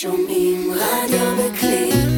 שומעים רדיו בקליק.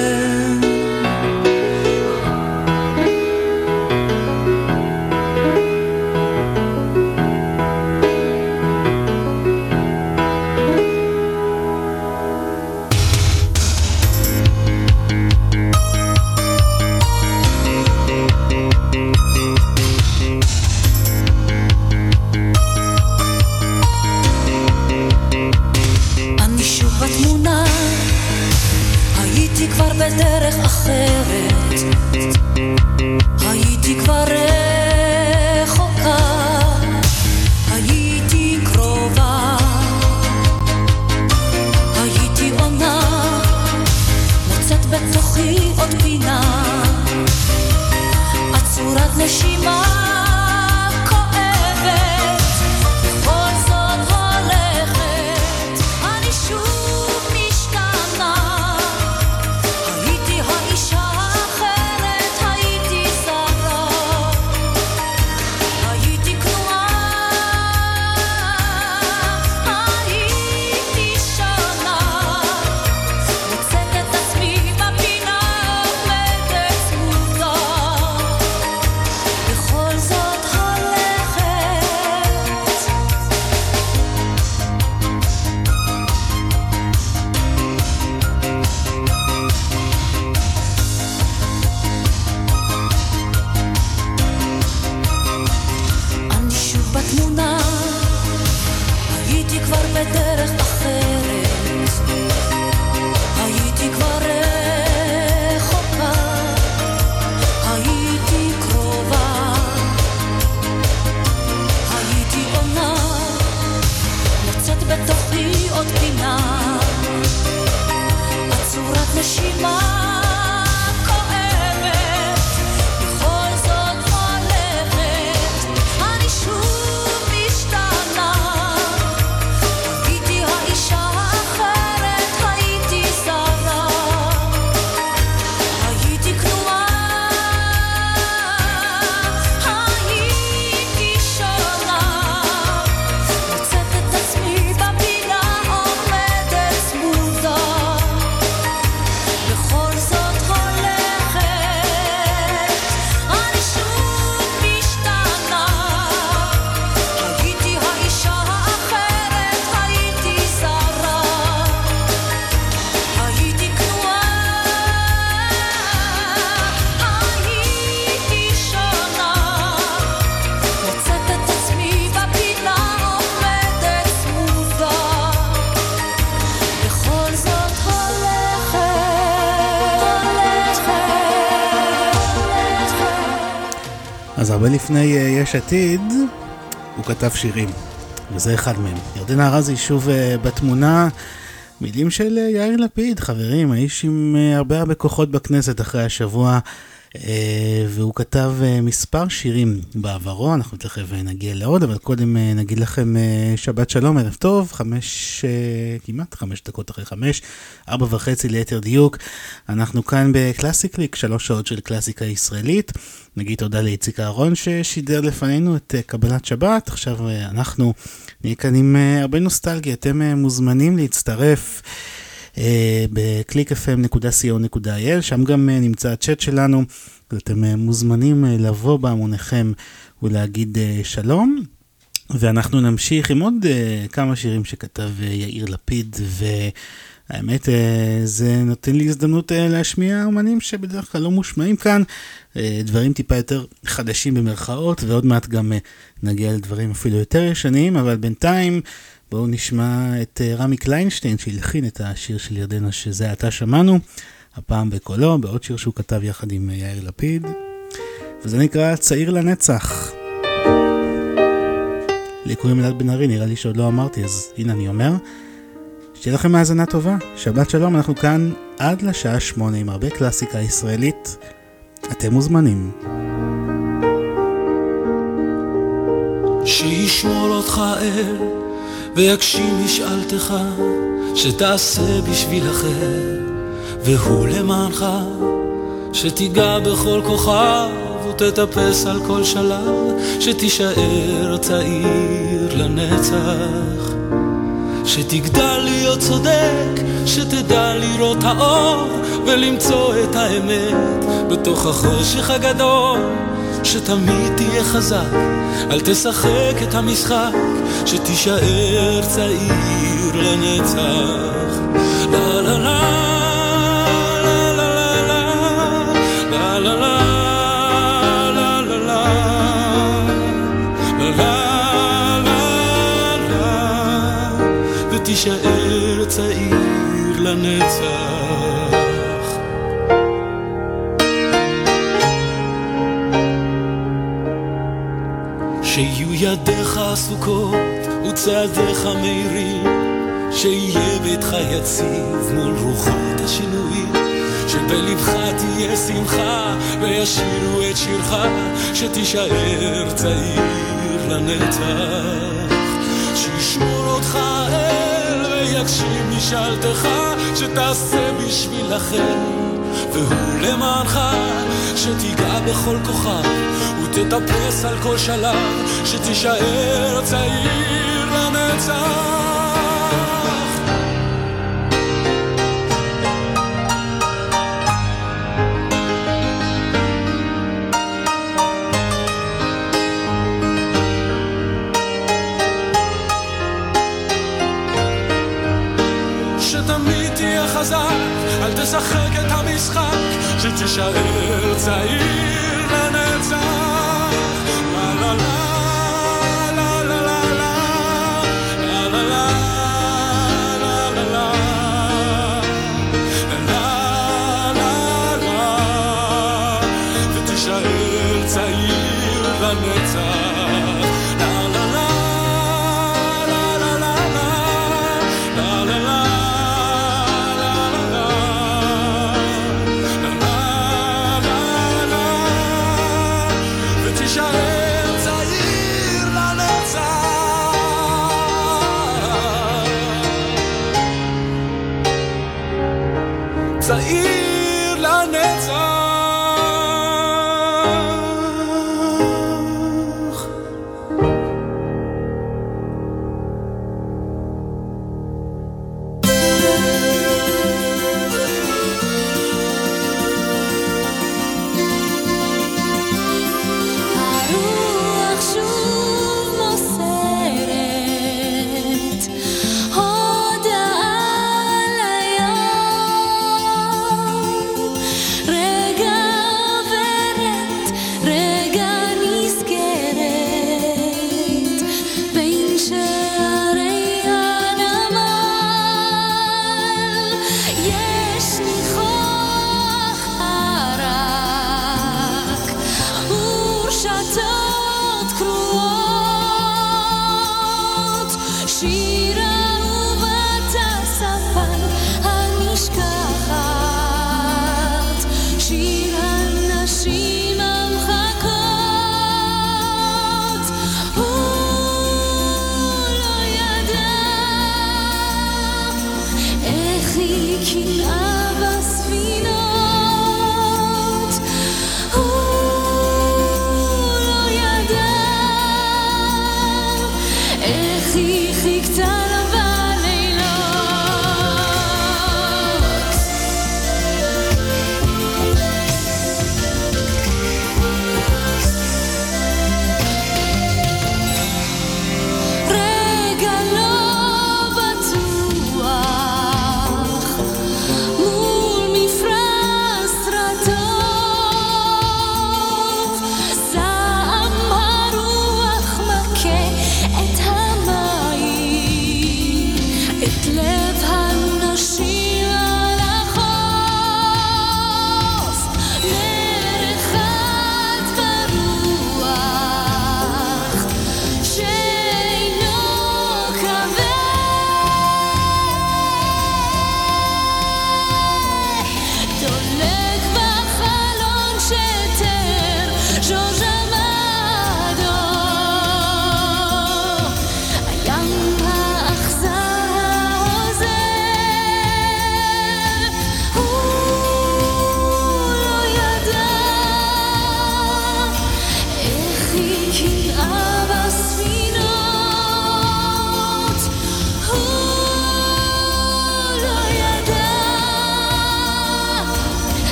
הרבה לפני אה, יש עתיד, הוא כתב שירים, וזה אחד מהם. ירדנה ארזי שוב אה, בתמונה, מילים של אה, יאיר לפיד, חברים, האיש עם אה, הרבה הרבה כוחות בכנסת אחרי השבוע, אה, והוא כתב אה, מספר שירים בעברו, אנחנו תכף אה, נגיע לעוד, אבל קודם אה, נגיד לכם אה, שבת שלום, ערב טוב, חמש, אה, כמעט חמש דקות אחרי חמש, ארבע וחצי ליתר דיוק. אנחנו כאן בקלאסיקליק, שלוש שעות של קלאסיקה ישראלית. נגיד תודה לאיציק אהרון ששידר לפנינו את אה, קבלת שבת. עכשיו אה, אנחנו נהיה כאן עם אה, הרבה נוסטלגיה. אתם מוזמנים להצטרף ב-clickfm.co.il, שם גם נמצא הצ'אט שלנו. אז אתם אה, מוזמנים לבוא בהמוניכם ולהגיד שלום. ואנחנו נמשיך עם עוד אה, כמה שירים שכתב אה, יאיר לפיד, האמת, אה, זה נותן לי הזדמנות אה, להשמיע אומנים שבדרך כלל לא מושמעים כאן, אה, דברים טיפה יותר חדשים במרכאות, ועוד מעט גם נגיע לדברים אפילו יותר ישנים, אבל בינתיים בואו נשמע את רמי קליינשטיין שהלחין את השיר של ירדנה שזה עתה שמענו, הפעם בקולו, בעוד שיר שהוא כתב יחד עם יאיר לפיד, וזה נקרא צעיר לנצח. לי קוראים אלעד בן ארי, נראה לי שעוד לא אמרתי, אז הנה אני אומר. שתהיה לכם האזנה טובה, שבת שלום, אנחנו כאן עד לשעה שמונה עם הרבה קלאסיקה ישראלית. אתם מוזמנים. שישמור אותך אל ויגשים משאלתך שתעשה בשביל אחר והוא למענך שתיגע בכל כוכב ותטפס על כל שלב שתישאר צעיר לנצח שתגדל להיות צודק, שתדע לראות האור ולמצוא את האמת בתוך החושך הגדול, שתמיד תהיה חזק, אל תשחק את המשחק, שתישאר צעיר לנצח. צעיר לנצח. שיהיו ידיך עסוקות וצעדיך מהירים, שיהיה ביתך יציב מול רוחות השינויים. שבלבך תהיה שמחה וישירו את שירך, שתישאר צעיר לנצח. שישמור אותך יגשים משאלתך, שתעשה בשביל אחר, והוא למענך, שתיגע בכל כוכב, ותטפס על כל שלב, שתישאר צעיר לנצח. יישאר צעיר.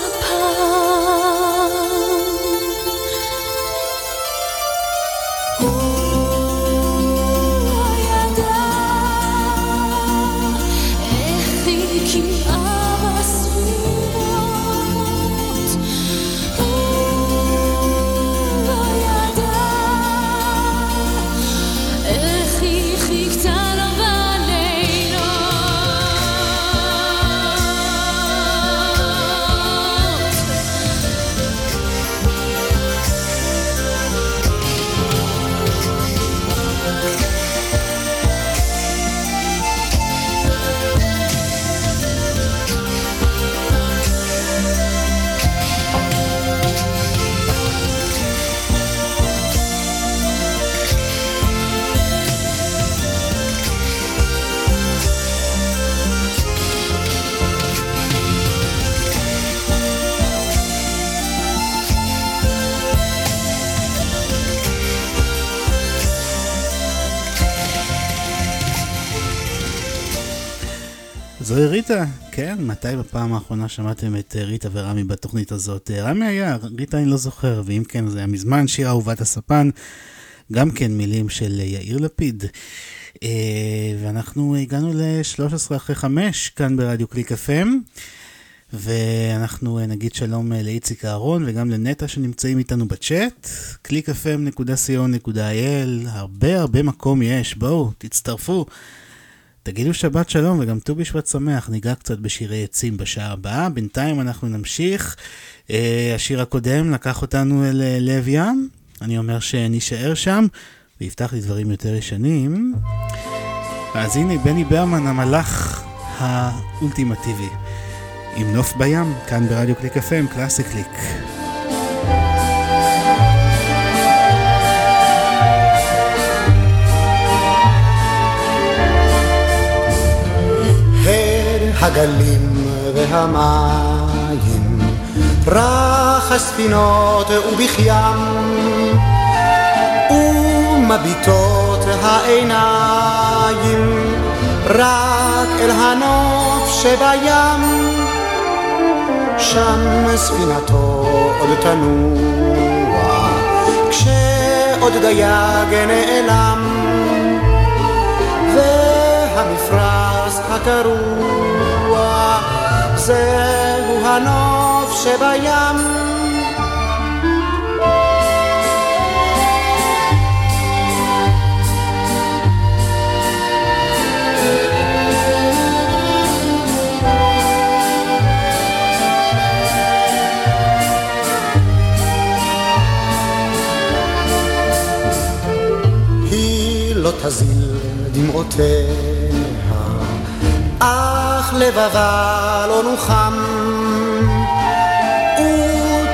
זוהי ריטה, כן, מתי בפעם האחרונה שמעתם את אה, ריטה ורמי בתוכנית הזאת? אה, רמי היה, ריטה אני לא זוכר, ואם כן זה היה מזמן, שיר אהובת הספן, גם כן מילים של אה, יאיר לפיד. ואנחנו הגענו ל-13 אחרי 5 כאן ברדיו קליק FM, ואנחנו נגיד שלום לאיציק אהרון וגם לנטע שנמצאים איתנו בצ'אט, www.clickfm.co.il, הרבה הרבה מקום יש, בואו, תצטרפו. תגידו שבת שלום וגם ט"ו בשבט שמח, ניגע קצת בשירי עצים בשעה הבאה. בינתיים אנחנו נמשיך. אה, השיר הקודם לקח אותנו אל אה, לב ים, אני אומר שנישאר שם, ויפתח לי דברים יותר ישנים. אז הנה בני ברמן המלאך האולטימטיבי. עם נוף בים, כאן ברדיו קליק FM, קלאסי קליק. הגלים והמים, רך הספינות ובכיים, ומביטות העיניים רק אל הנוף שבים, שם ספינתו עוד תנוע, כשעוד דייג נעלם, והמפרש הקרוע זהו הנוף שבים. היא לא תזיל דמעותיה אך לבבה לא נוחם,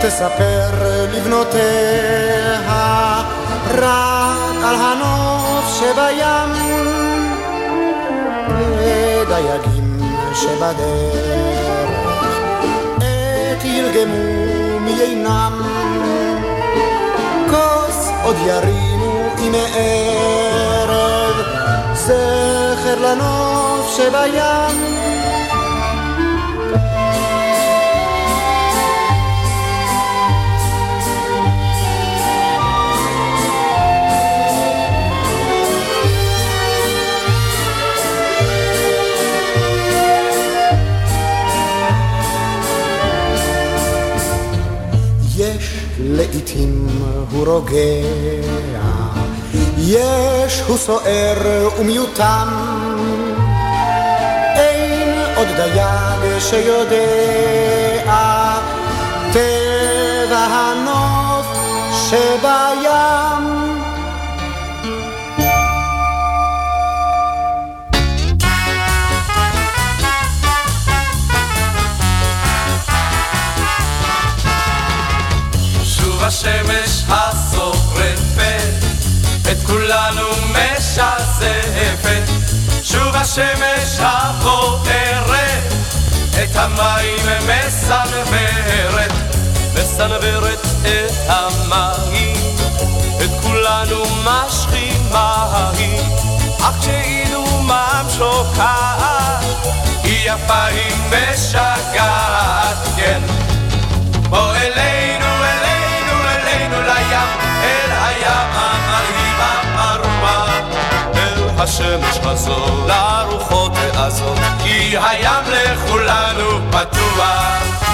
ותספר לבנותיה רק על הנוף שבים, ודייגים שבדרך את ירגמו מיינם, כוס עוד ירימו עם ערב, זכר לנוף שבים. לעתים הוא רוגע, יש הוא סוער ומיותם. עוד דייג שיודע טבע הנוף שבים. השמש כולנו משזפת, שוב השמש החודרת, את המים מסנוורת, מסנוורת את המים, את כולנו משכימה היא, אך כשאילו מם שוקעת, היא יפה היא משגעת, כן. בוא אלינו, אלינו, אלינו לים, אל הים. השמש הזו לרוחות העזות, כי הים לכולנו פתוח.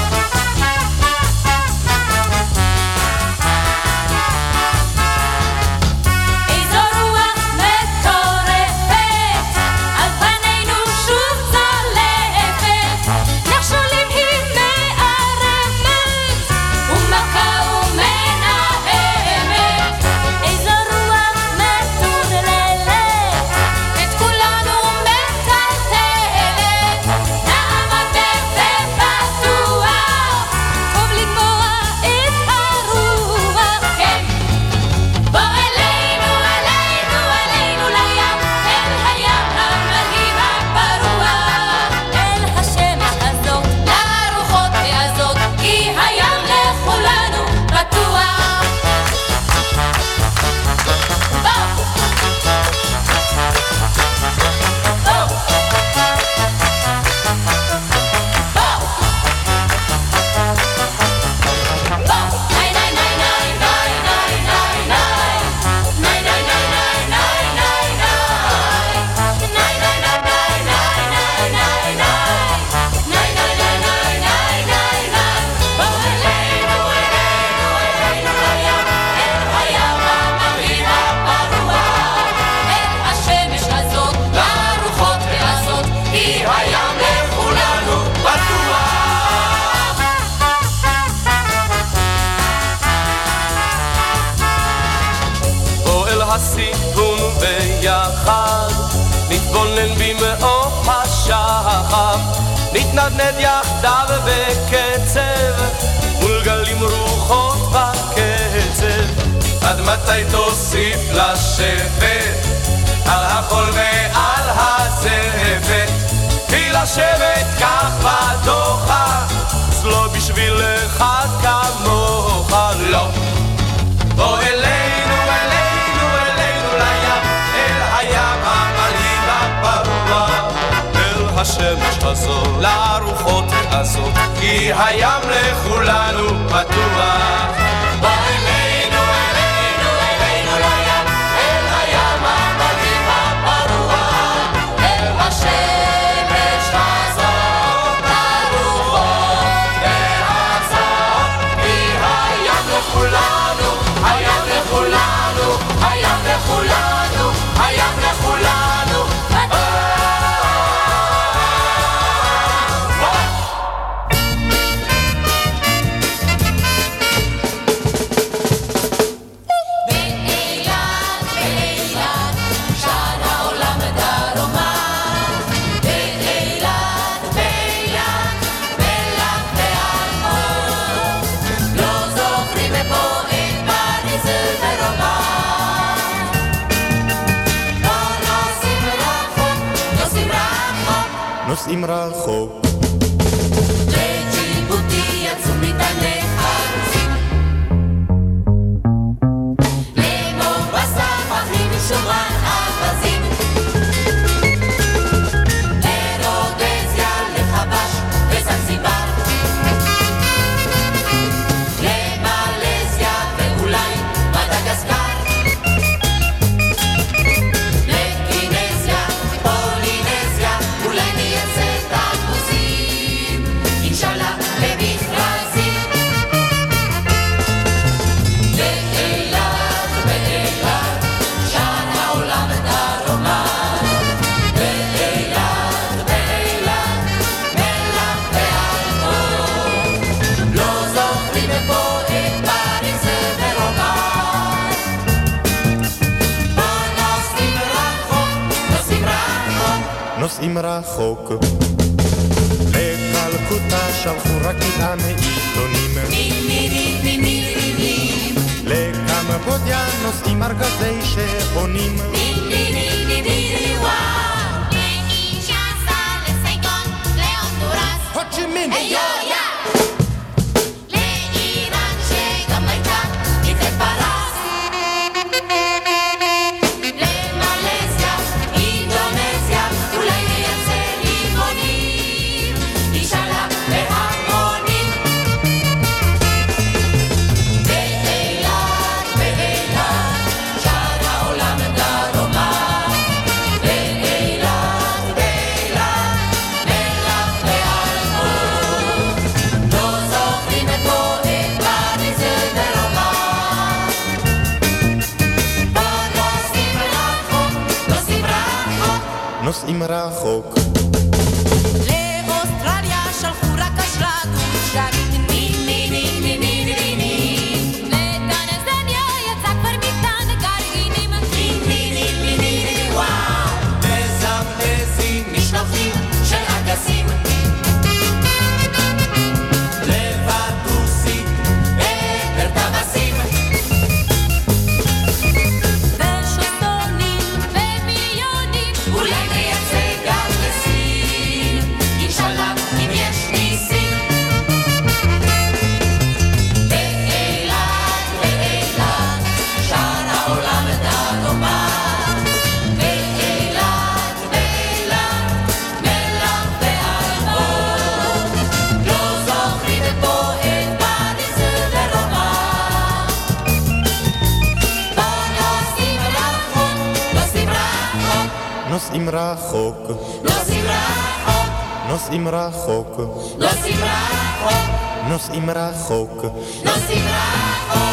רחוק, נוסעים רחוק, נוסעים רחוק, נוסעים רחוק, נוסעים רחוק, נוסעים רחוק.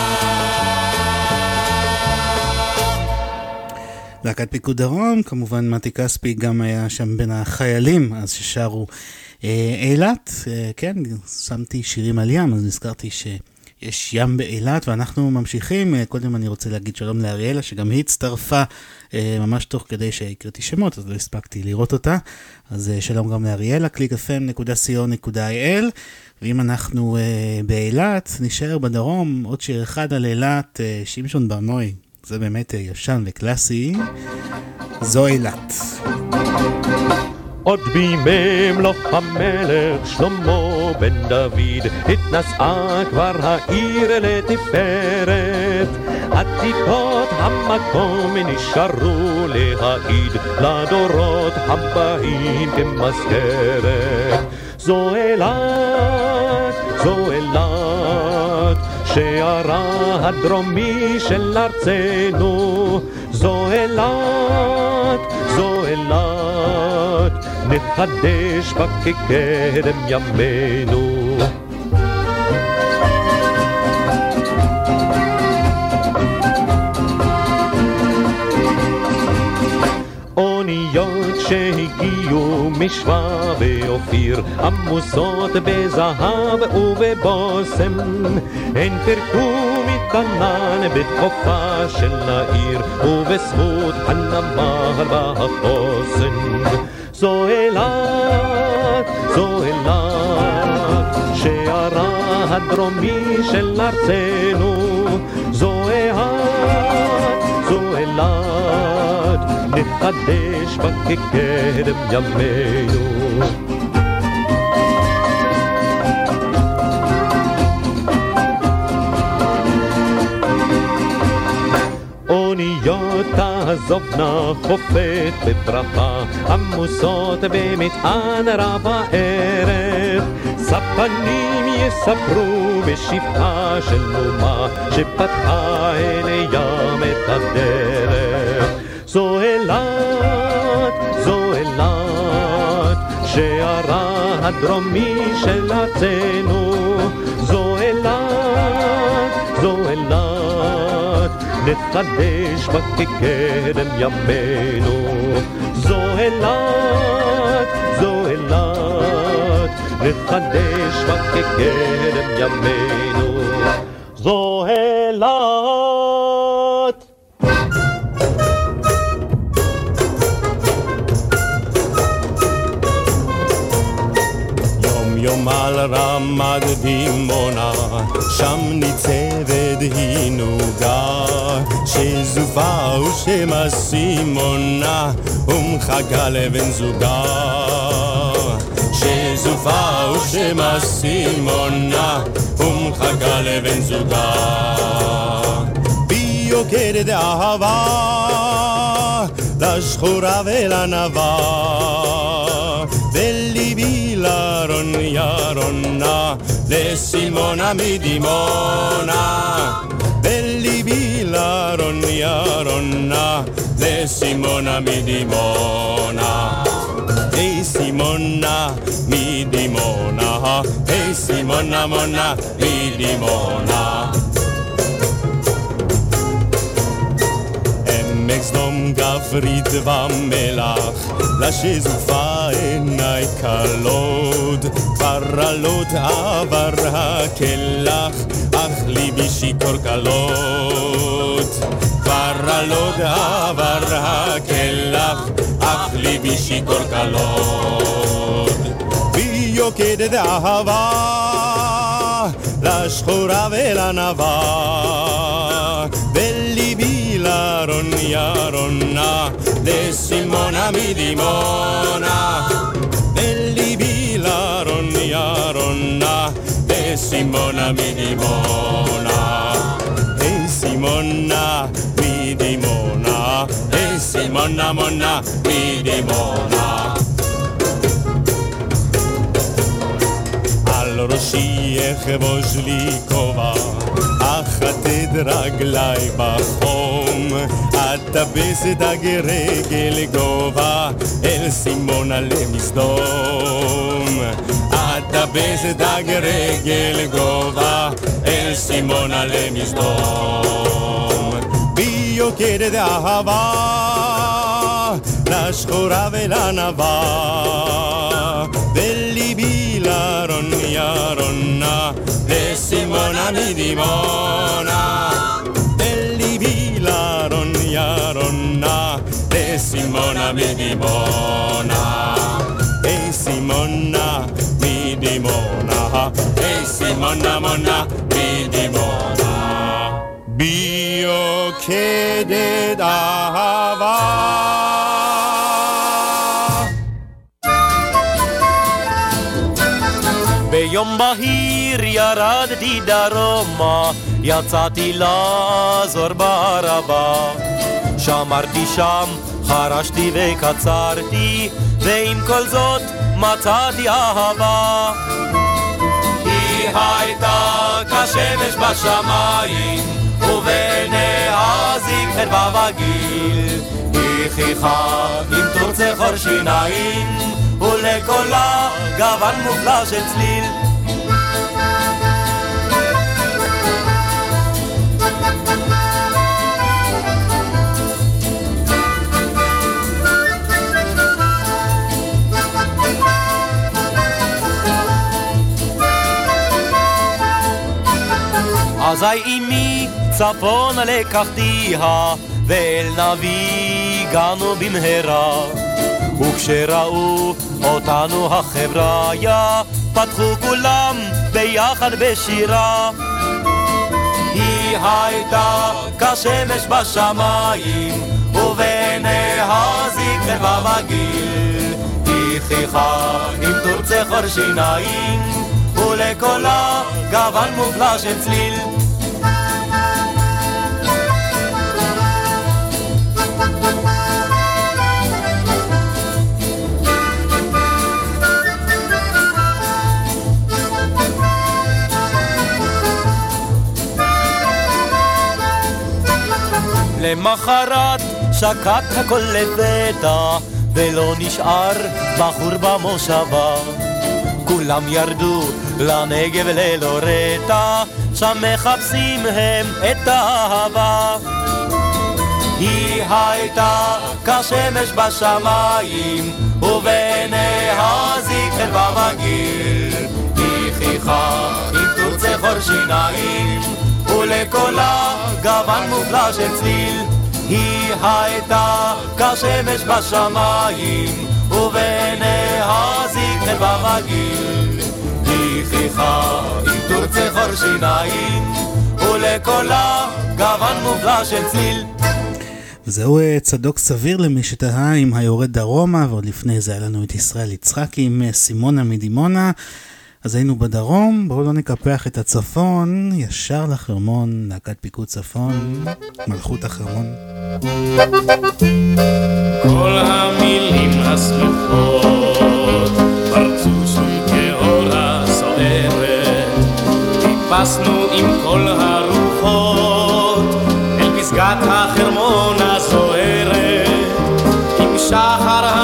להקת פיקוד דרום, כמובן מתי כספי גם היה שם בין החיילים, אז ששרו אה, אילת, אה, כן, שמתי שירים על ים, אז נזכרתי שיש ים באילת, ואנחנו ממשיכים. אה, קודם אני רוצה להגיד שלום לאריאלה, שגם היא הצטרפה אה, ממש תוך כדי שהקראתי שמות, אז לא הספקתי לראות אותה. אז אה, שלום גם לאריאלה, www.clickfm.co.il. ואם אנחנו באילת, נשאר בדרום, עוד שיר אחד על אילת, שמשון ברנועי. זה באמת ישן וקלאסי. זו אילת. עוד בימי מלוך המלך שלמה בן דוד התנשאה כבר העיר לתפארת. עתיקות המקום נשארו להעיד לדורות הבאים כמזכרת. זו אילת, זו אילת שערה הדרומי של ארצנו. זו אילת, זו אילת נחדש בה כקדם ימינו. אוניות שהגיעו משווה ואופיר עמוסות בזהב ובבושם. הן פירקו מקנן בחופה של העיר ובזכות הנמל והחוסן זו אילת, זו אילת שערה הדרומי של ארצנו. זו אילת, זו אילת נחדש בה כקדם ימינו אוניות תעזובנה חופת בברכה, עמוסות במטען רב הערך. ספנים יספרו בשבחה של אומה, שפתחה אל ים את הדרך. זו אילת, זו אילת, שערה הדרומי של ארצנו. זו אילת, זו אילת, נחדש כקדם ימינו. זו אילת, זו אילת, נחדש כקדם ימינו. זו אילת. על רמת דימונה, שם ניצבת היא נוגה, שזופה ושמה סימונה, ומחכה לבן זוגה. שזופה ושמה סימונה, ומחכה לבן זוגה. והיא יוקדת אהבה, לשחורה ולנבה. וליבי לרוניה רונה, לסימונה מדימונה. וליבי לרוניה רונה, לסימונה מדימונה. היי סימונה מדימונה, היי סימונה מונה מדימונה. עמק סדום גב וריד ומלח, לשזופה עיניי כלות, כבר עלות עבר הקלח, אך ליבי שיכור כלות. כבר עלות עבר הקלח, אך ליבי שיכור כלות. ויוקדת אהבה, לשחורה ולנבה, לרוניה רונה, לסימונה מדימונה. וליבי לרוניה רונה, לסימונה מדימונה. היי סימונה מדימונה, היי סימונה מונה מדימונה. על ראשי אחבוש לי כובע, אחטט רגליי בחום, אטפס דג רגל גובה, אל סימונה למסדום. אטפס דג רגל גובה, אל סימונה למסדום. ביוקדת אהבה, לשחורה ולענווה, וליבי לרוניה רונה, לסימונה מדימונה. וליבי לרוניה רונה, לסימונה מדימונה. היי סימונה מדימונה, היי סימונה מונה מדימונה. ביוקדת אהבה. ביום בהיר ירדתי דרומה, יצאתי לעזור בערבה. שמרתי שם, חרשתי וקצרתי, ועם כל זאת מצאתי אהבה. היא הייתה כשמש בשמיים, ובעיניה זיג חדווה חיכה עם תורצי חור שיניים, ולקולה גוון מופלא של צליל. אזי אמי צפונה לקחתיה, ואל נביא הגענו במהרה. וכשראו אותנו החבריה, פתחו כולם ביחד בשירה. היא הייתה כשמש בשמיים, ובעיניה חדווה וגיל. היא חיכה עם תורצי חור שיניים, ולקולה גוון מופלא של צליל. למחרת שקט הכל לפתע, ולא נשאר בחור במושבה. כולם ירדו לנגב ללא רטע, שם מחפשים הם את האהבה. היא הייתה כשמש בשמיים, ובעיניה זיק חדווה וגיל. היא חיכה עם תורצי חור שיניים, ולקולה גוון מופלא של צליל. היא הייתה כשמש בשמיים, ובעיניה זיק חדווה וגיל. היא חיכה עם תורצי חור שיניים, ולקולה גוון מופלא של צליל. וזהו אה, צדוק סביר למי שתהה עם היורד דרומה, ועוד לפני זה היה לנו את ישראל יצחקי עם אה, סימונה מדימונה. אז היינו בדרום, בואו לא נקפח את הצפון, ישר לחרמון, להקת פיקוד צפון, מלכות החרמון. כל המילים השמחות פרצו שום כאורה סוערת טיפסנו עם כל הרוחות אל פסגת החרמון הסוערת עם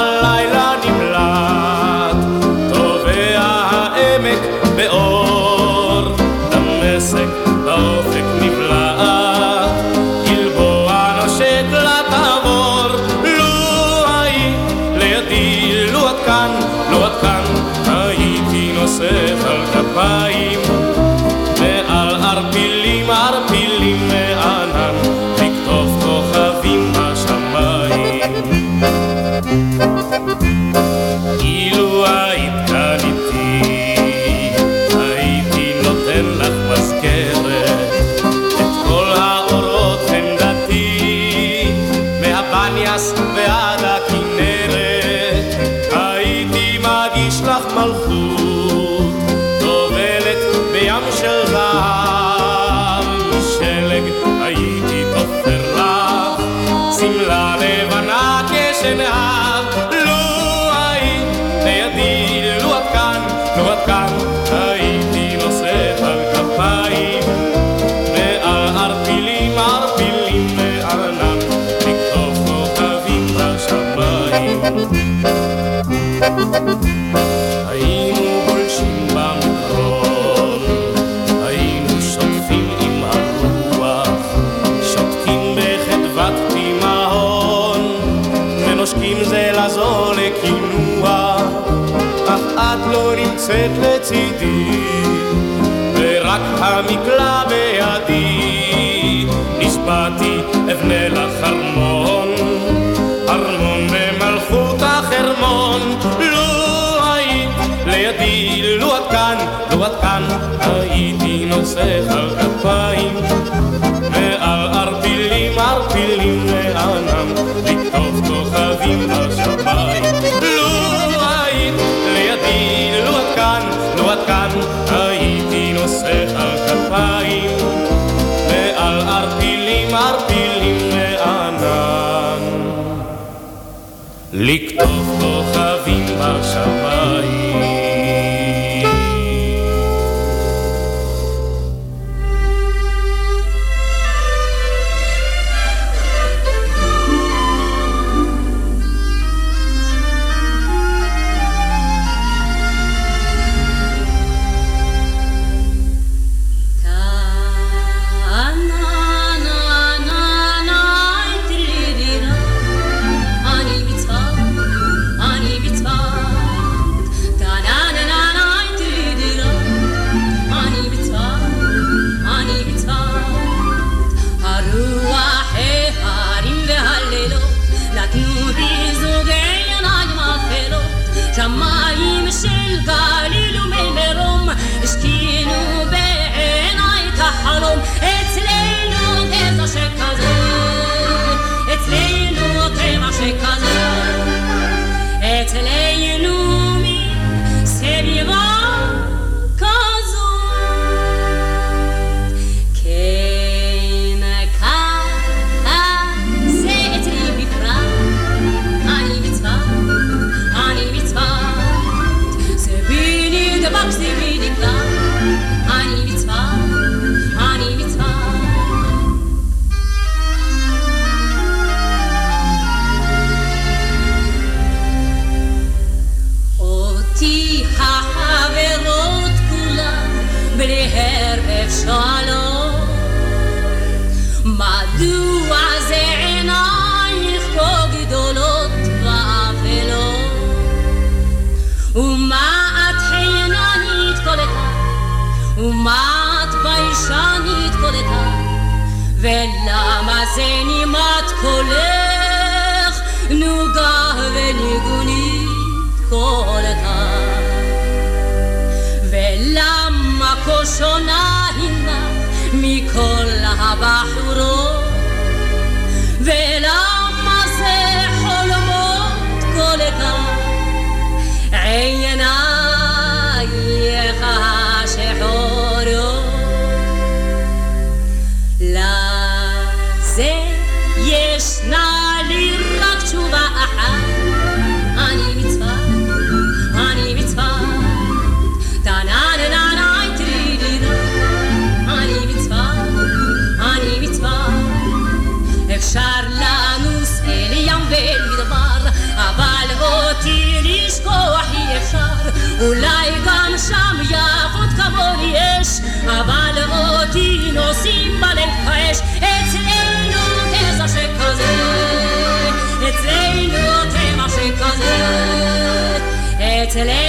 לצידי, ורק המקלע בידי. נשבעתי אבנה לך ארמון, ארמון במלכות החרמון. לו היית לידי, לו עד כאן, לו עד כאן, הייתי נוסע על כפיים, ועל ערפילים ערפילים לענם, לכתוב כוכבים בשם. לכתוב כוכבים בשמיים Excelente.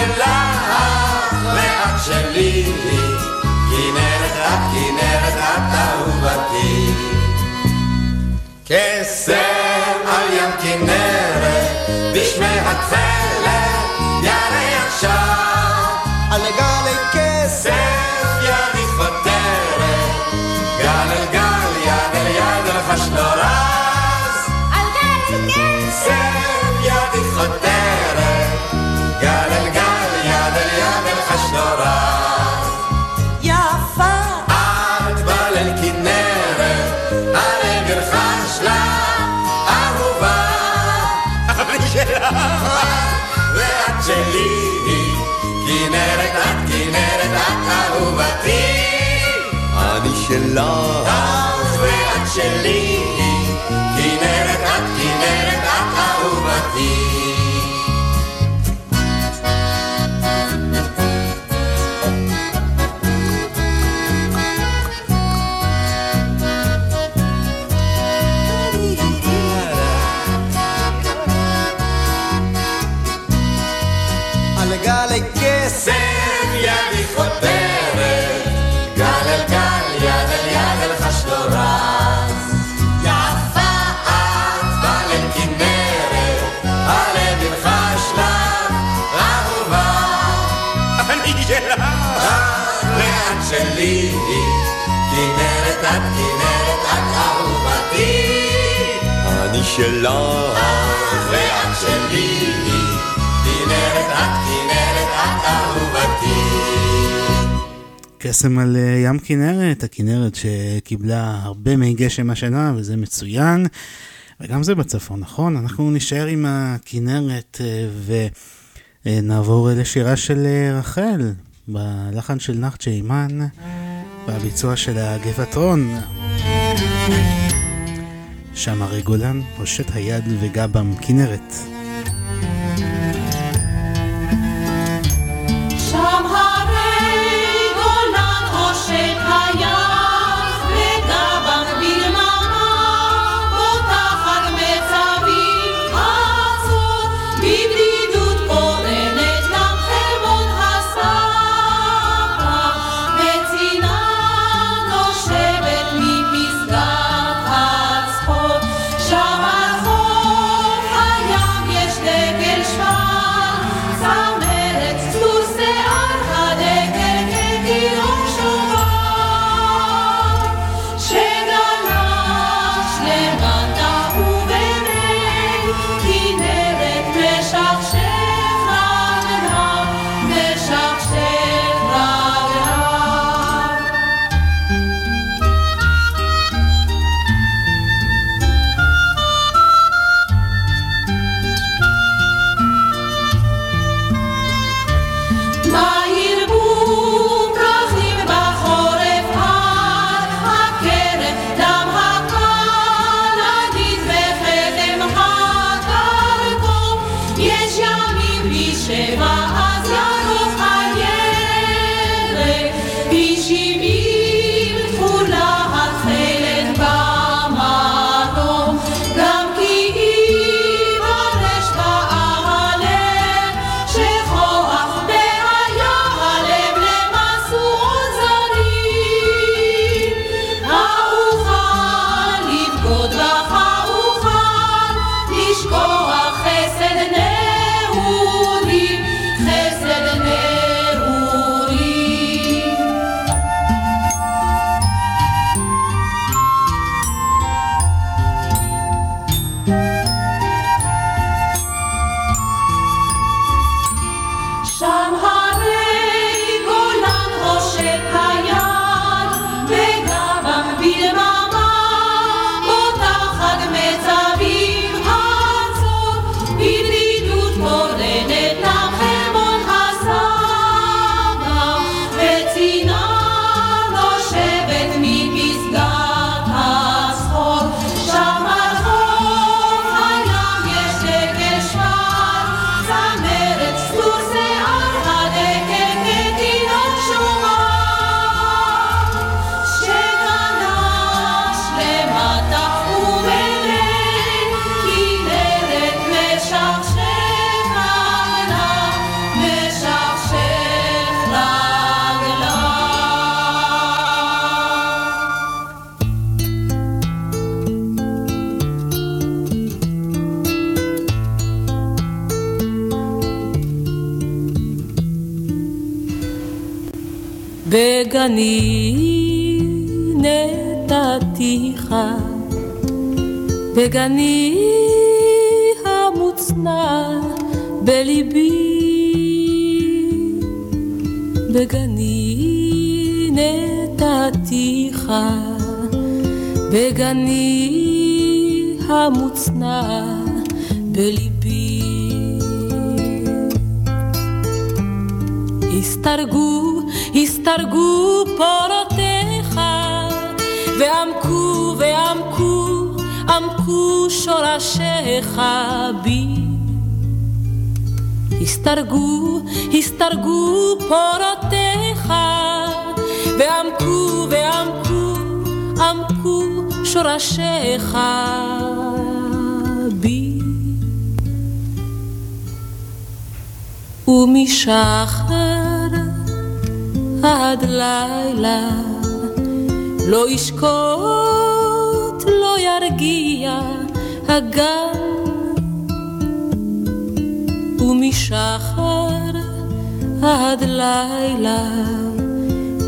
שלך, ואת שלי, כנרת את, כנרת את אהובתי. כסר על ים כנרת, בשמי התפלת, ירח שם, על גלי כסר. אני שלך, ואת שלי, קסם על אה, ים כנרת, הכנרת שקיבלה הרבה מי גשם השנה, וזה מצוין. וגם זה בצפון, נכון? אנחנו נשאר עם הכנרת אה, ונעבור לשירה של אה, רחל, בלחן של נחצ'ה אימן, והביצוע של הגבעתרון. שם הרגולן פושט היד וגע בם בגני המוצנע בליבי, בגני נתתיך, בגני המוצנע בליבי. הסתרגו, הסתרגו פורותיך, ועמקו, ועמקו, עמקו שורשיך בי. הסתרגו, הסתרגו פורותיך, ועמקו, ועמקו, עמקו שורשיך בי. ומשחר עד לילה לא ישקוט, לא ירגיע הגן. ומשחר עד לילה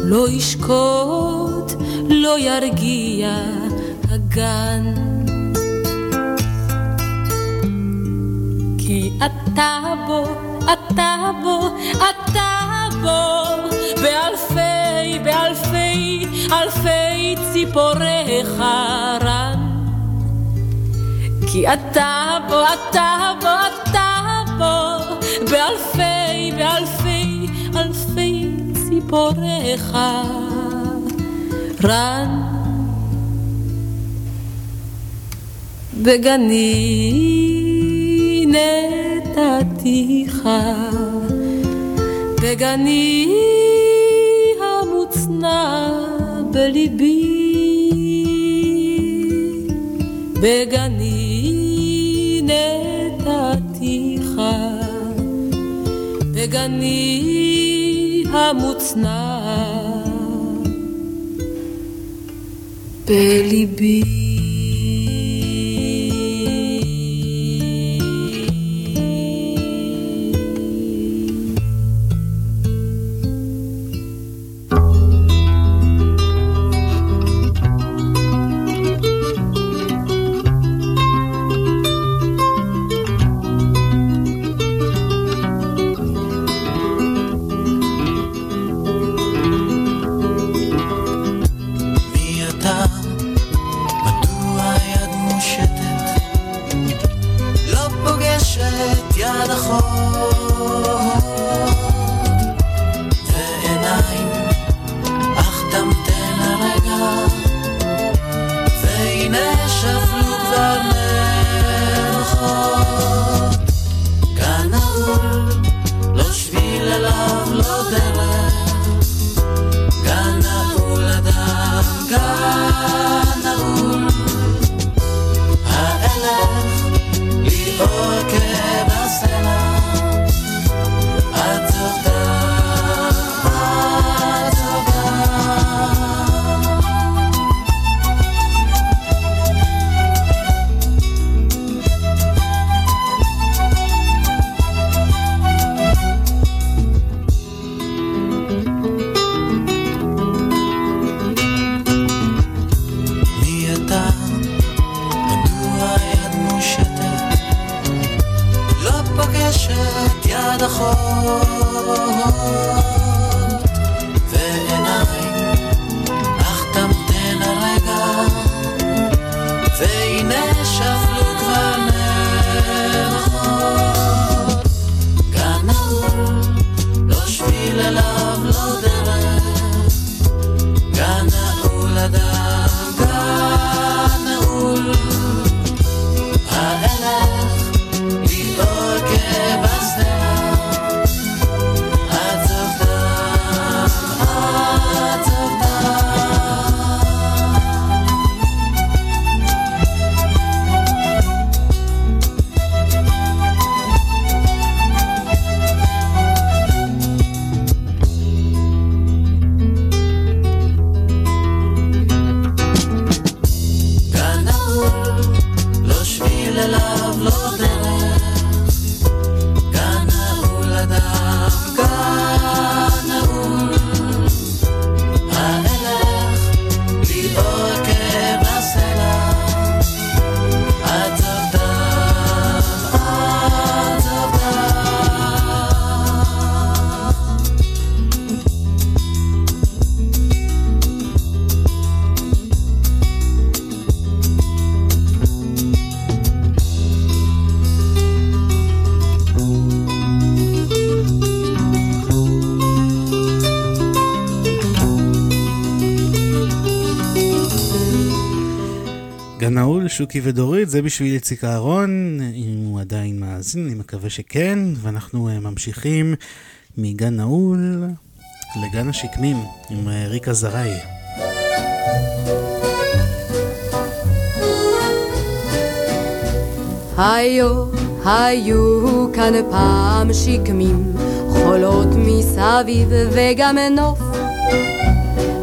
לא ישקוט, לא ירגיע הגן. כי אתה בו, אתה בו, אתה בו, באלפי, באלפי, אלפי ציפורי חרן. כי אתה בו, אתה בו, אתה בו, באלפי, באלפי, אלפי ציפורי חרן. בגני נתתיך, בגני המוצנע בליבי, בגני בגני המוצנע בליבי. שוקי ודורית, זה בשביל איציק אהרון, אם הוא עדיין מאזין, אני מקווה שכן, ואנחנו uh, ממשיכים מגן נעול לגן השקמים עם uh, ריקה זרעי.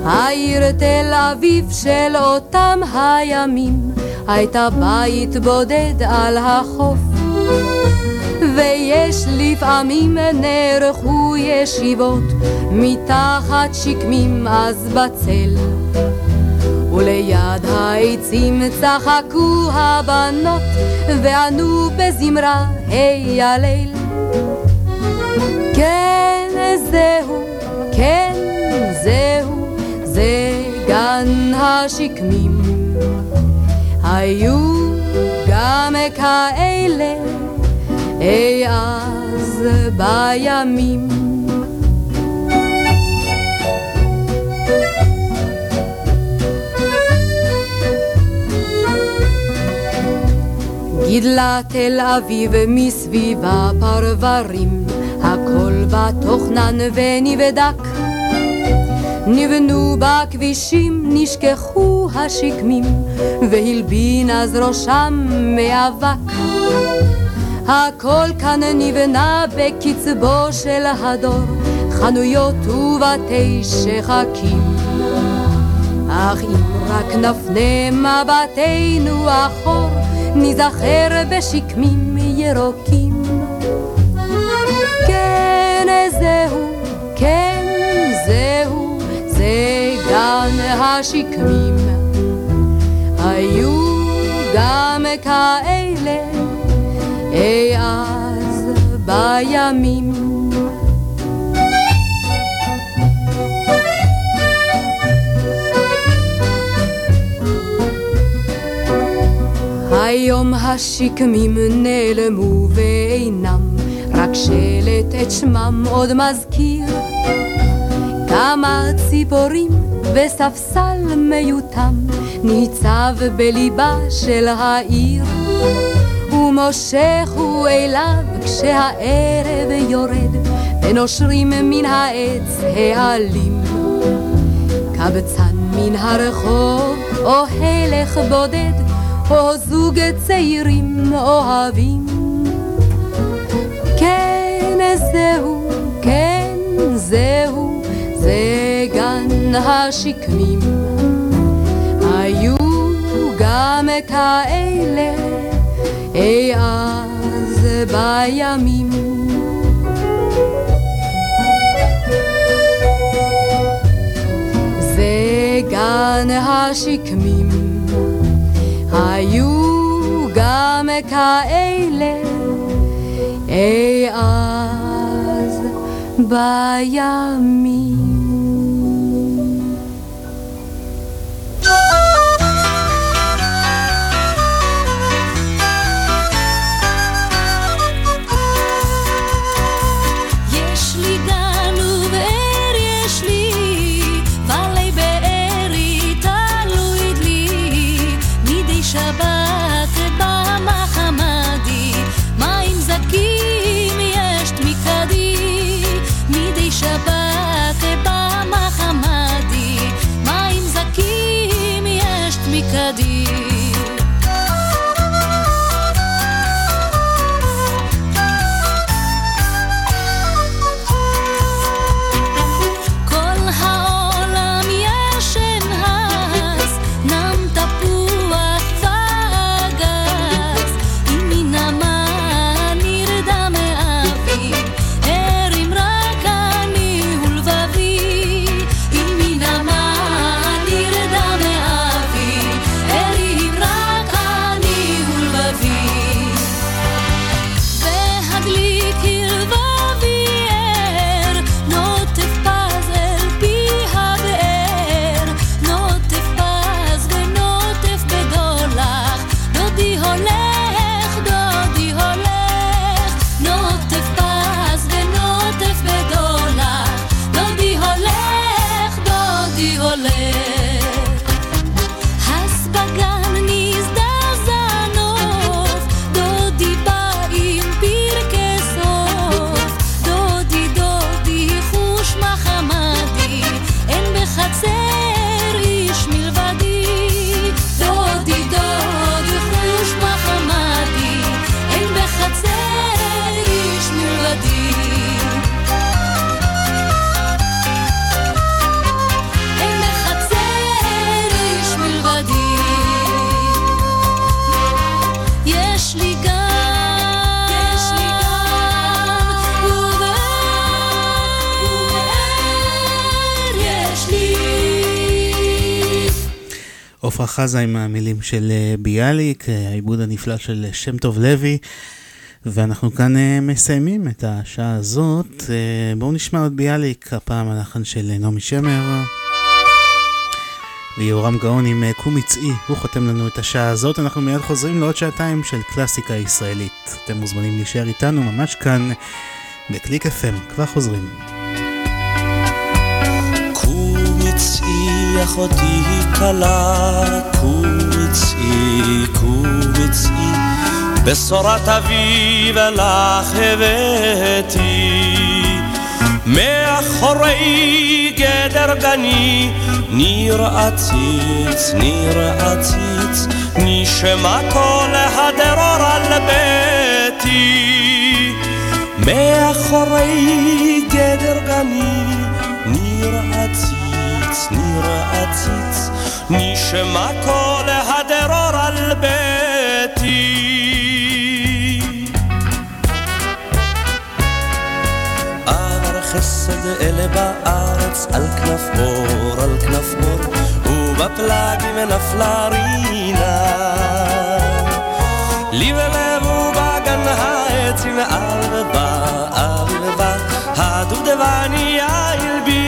העיר תל אביב של אותם הימים, הייתה בית בודד על החוף. ויש לפעמים נערכו ישיבות, מתחת שקמים אז בצל. וליד העצים צחקו הבנות, וענו בזמרה, היי הליל. כן, זהו, כן, זהו, זה גן השקמים. היו גם כאלה אי אז בימים. גידלה תל אביב מסביבה פרברים, הכל בתוכנן ונבדק. נבנו בכבישים, נשכחו השקמים, והלבין אז ראשם מאבק. הכל כאן נבנה בקצבו של הדור, חנויות ובתי שחקים. אך אם רק נפנה מבטנו אחור, ניזכר בשקמים ירוקים. כן, זהו, כן, זהו, זה גן השקמים. היו גם כאלה אי אז בימים. היום השקמים נעלמו ואינם, רק שלט את שמם עוד מזכיר. כמה ציפורים וספסל מיותם ניצב בליבה של העיר. ומושכו אליו כשהערב יורד, ונושרים מן העץ העלים. קבצן מן הרחוב, או הלך בודד, או זוג צעירים אוהבים. כן, זהו, כן, זהו, זה גן השקמים. גם כאלה אי אז בימים. זה גן השקמים, היו גם כאלה אי אז בימים. עפרה חזה עם המילים של אה, ביאליק, אה, העיבוד הנפלא של שם טוב לוי. ואנחנו כאן מסיימים את השעה הזאת. בואו נשמע עוד ביאליק, הפעם הלחן של נעמי שמר. ויהורם גאון עם קום מצאי, הוא חותם לנו את השעה הזאת. אנחנו מיד חוזרים לעוד שעתיים של קלאסיקה ישראלית. אתם מוזמנים להישאר איתנו ממש כאן בקליק FM, כבר חוזרים. אחותי כלה, קומצי, קומצי, בשורת אביב לך הבאתי. מאחורי גדר גני, ניר עציץ, ניר עציץ, נשמע כל הדרור על ביתי. מאחורי גדר גני, ניר עציץ. ניר עציץ, נשמע כל הדרור על ביתי. עבר חסד אלה בארץ על כנף אור, על כנף אור, ובפלגים נפלה רינה. לי ולב ובגן העצים על ובא, על ובא, הדובדבניה הלבינה.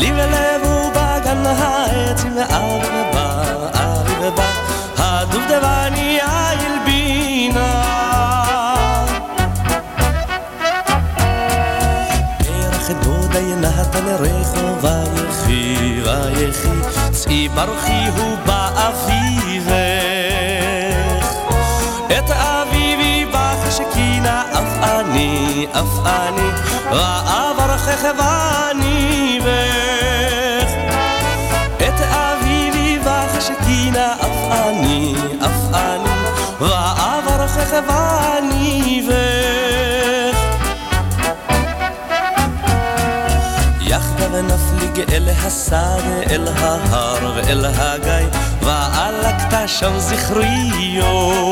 לי ולב ובגן העצים וארי ובא, ארי ובא, הדובדבניה הלבינה. פרח דודה ינתן רחובה יחי ויחי, צאי ברכי הוא באביבך. את אביבי בך שכינה אני, אף אני, ואברכך ואני בך. את אביבי בך שכינה אף אני, אף אני, ואברכך ואני בך. יחדיו נפליג אל השדה, אל ההר ואל הגיא, ועלקת שם זכריות.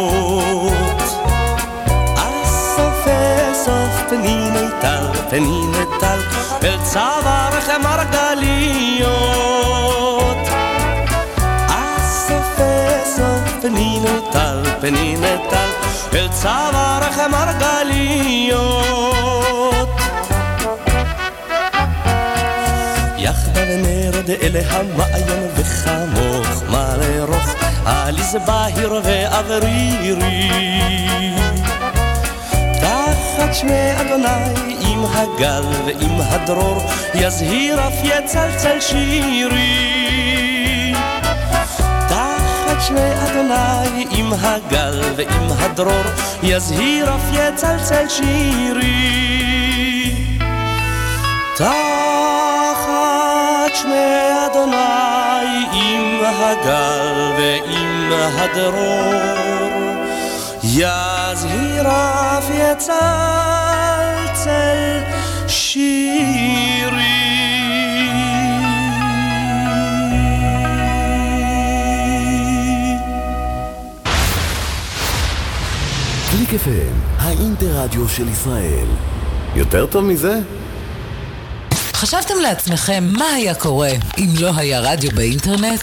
סוף פניני טל, פניני טל, אל צווארך מרגליות. אסוף אסוף פניני טל, פניני טל, אל צווארך מרגליות. יחדיו נרד אל המעיין וחמוך מלא רוך, עליז בהיר ואוורירי. תחת שמי אדוני עם הגל ועם הדרור יזהיר אף יצלצל שירי. תחת שמי אדוני עם הגל ועם הדרור יזהיר אף יצלצל שירי. תחת שמי אדוני עם הגל ועם הדרור יזהיר אף יצלצל שירי. קליק FM, האינטרדיו של ישראל. יותר טוב מזה? חשבתם לעצמכם מה היה קורה אם לא היה רדיו באינטרנט?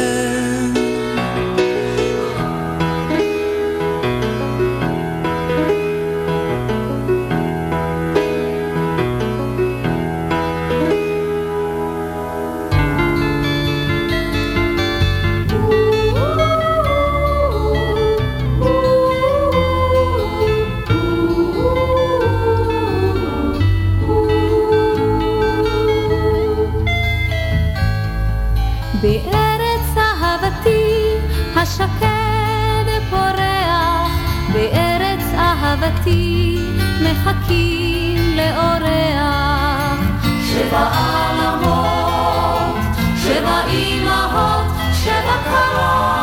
אהבתי מחכים לאורח. שבע עלמות, שבע אמהות, שבע קרות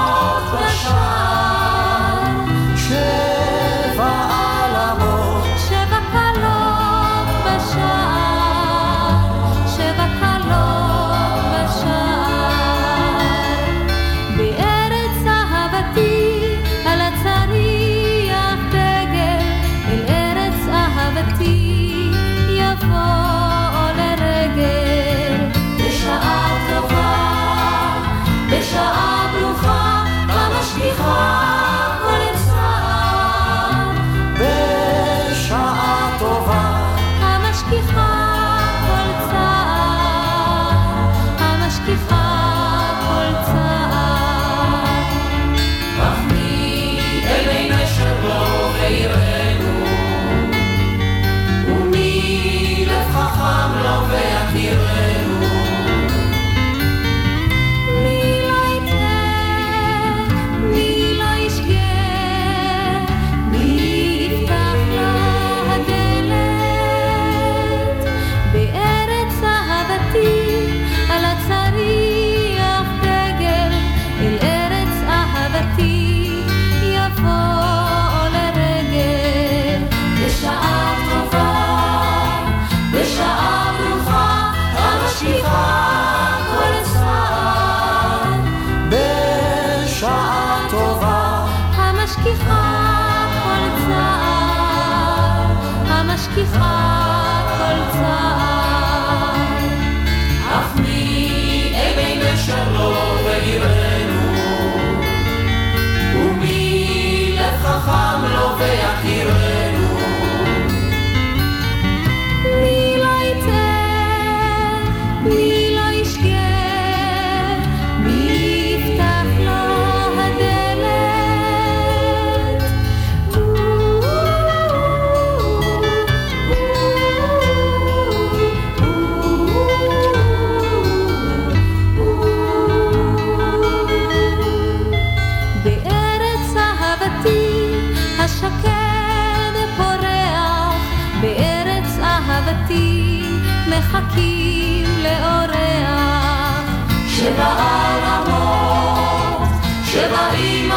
מחכים לאורח. שבעל המות שבאים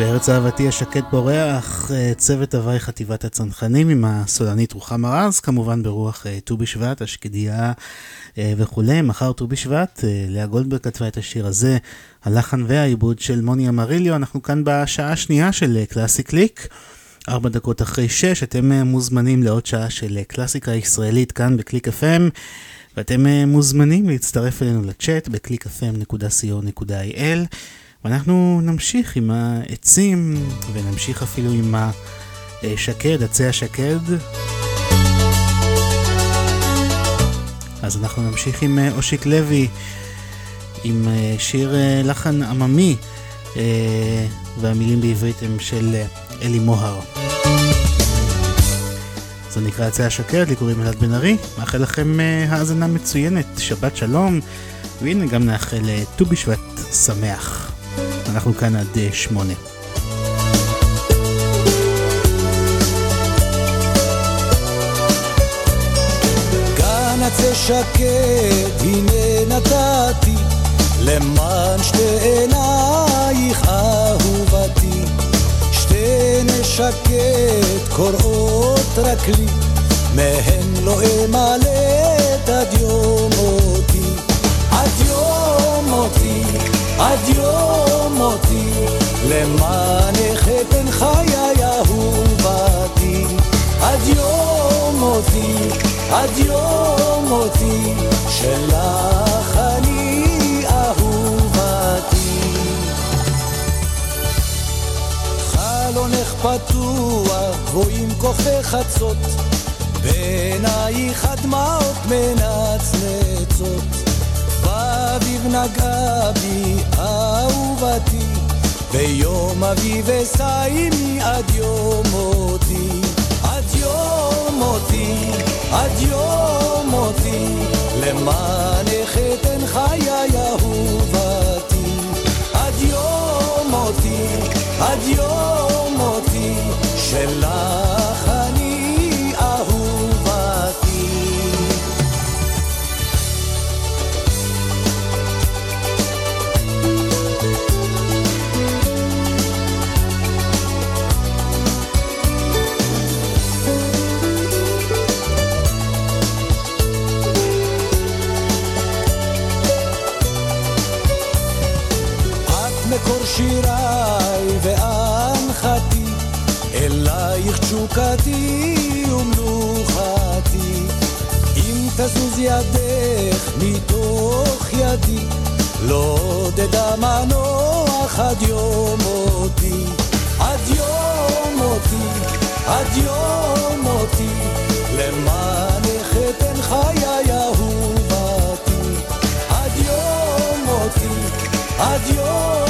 בארץ אהבתי השקט פורח, אה, צוות הוואי חטיבת הצנחנים עם הסולנית רוחמה רז, כמובן ברוח אה, ט"ו בשבט, השקדייה אה, וכולי. מחר ט"ו בשבט, אה, לאה גולדברג כתבה את השיר הזה, הלחן והעיבוד של מוני אמריליו. אנחנו כאן בשעה השנייה של קלאסי קליק. ארבע דקות אחרי שש, אתם מוזמנים לעוד שעה של קלאסיקה ישראלית כאן בקליק FM, ואתם מוזמנים להצטרף אלינו לצ'אט בקליק.fm.co.il, ואנחנו נמשיך עם העצים, ונמשיך אפילו עם השקד, עצי השקד. אז אנחנו נמשיך עם אה, אושיק לוי, עם אה, שיר אה, לחן עממי והמילים בעברית הם של אלי מוהר. זה נקרא יצא השקרת, לי קוראים אלעד בן ארי, מאחל לכם האזנה מצוינת, שבת שלום, והנה גם נאחל ט"ו בשבט שמח. אנחנו כאן עד אה, שמונה. עצי שקט, הנה נתתי, למען שתי עינייך אהובתי. שתי נשקת קוראות רק לי, מהן לא אמלט עד יום מותי. עד יום מותי, עד יום מותי, למענך אתן חיי אהובתי. עד יום מותי, עד יום מותי, שלך אני אהובתי. חלונך פתוח, גבוהים כוכבי חצות, בעינייך הדמעות מנצנצות. באביב נגעה בי אהובתי, ביום אביב אשא עמי עד יום מותי. עד יום מותי, עד יום מותי, למענך אתן חיי אהובתי. עד יום מותי, עד יום מותי, שלך שיריי ואנחתי, אלייך תשוקתי ומלוכתי. אם תזוז ידך מתוך ידי, לא תדע מנוח עד יום מותי. עד יום מותי, עד יום מותי, למענך אתן חיי אהובתי. עד יום מותי, עד יום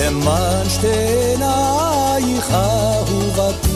למען שתי עינייך אהובתי.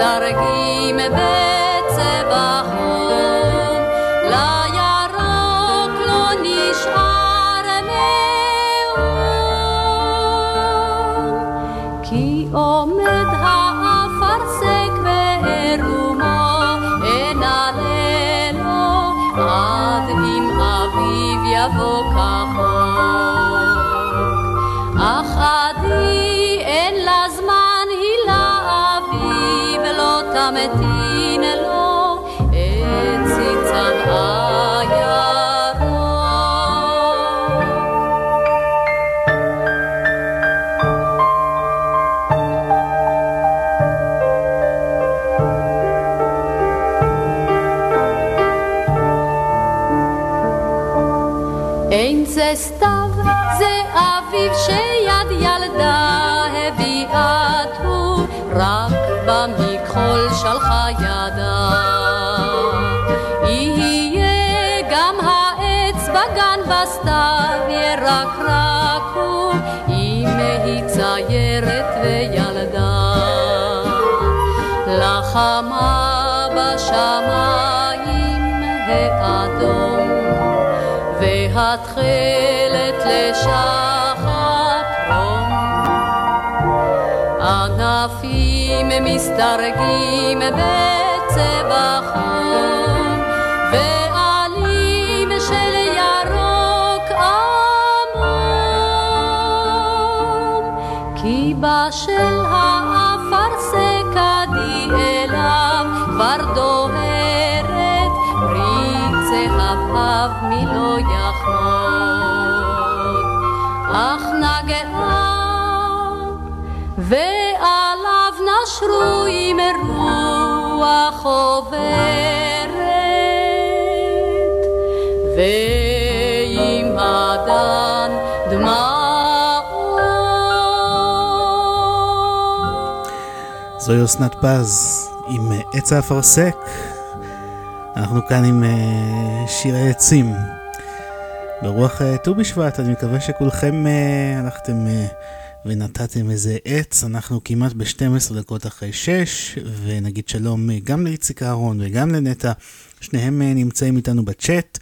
ענפים בסתיו ירקרקו, אם היא ציירת וילדה. לחמה בשמיים האדום, והתכלת לשחת רום. ענפים מסתרגים בצבע חום, כי בשל האפרסקדי אליו כבר דוהרת פרי מי לא יחמוד. אך נגעה ועליו נשרו עם רוח עוברת זוהי אסנת פז עם אה, עץ האפרסק. אנחנו כאן עם אה, שירי עצים. ברוח אה, ט"ו בשבט, אני מקווה שכולכם הלכתם ונתתם איזה עץ. אנחנו כמעט ב-12 דקות אחרי 6, ונגיד שלום גם לאיציק אהרון וגם לנטע. שניהם נמצאים איתנו בצ'אט,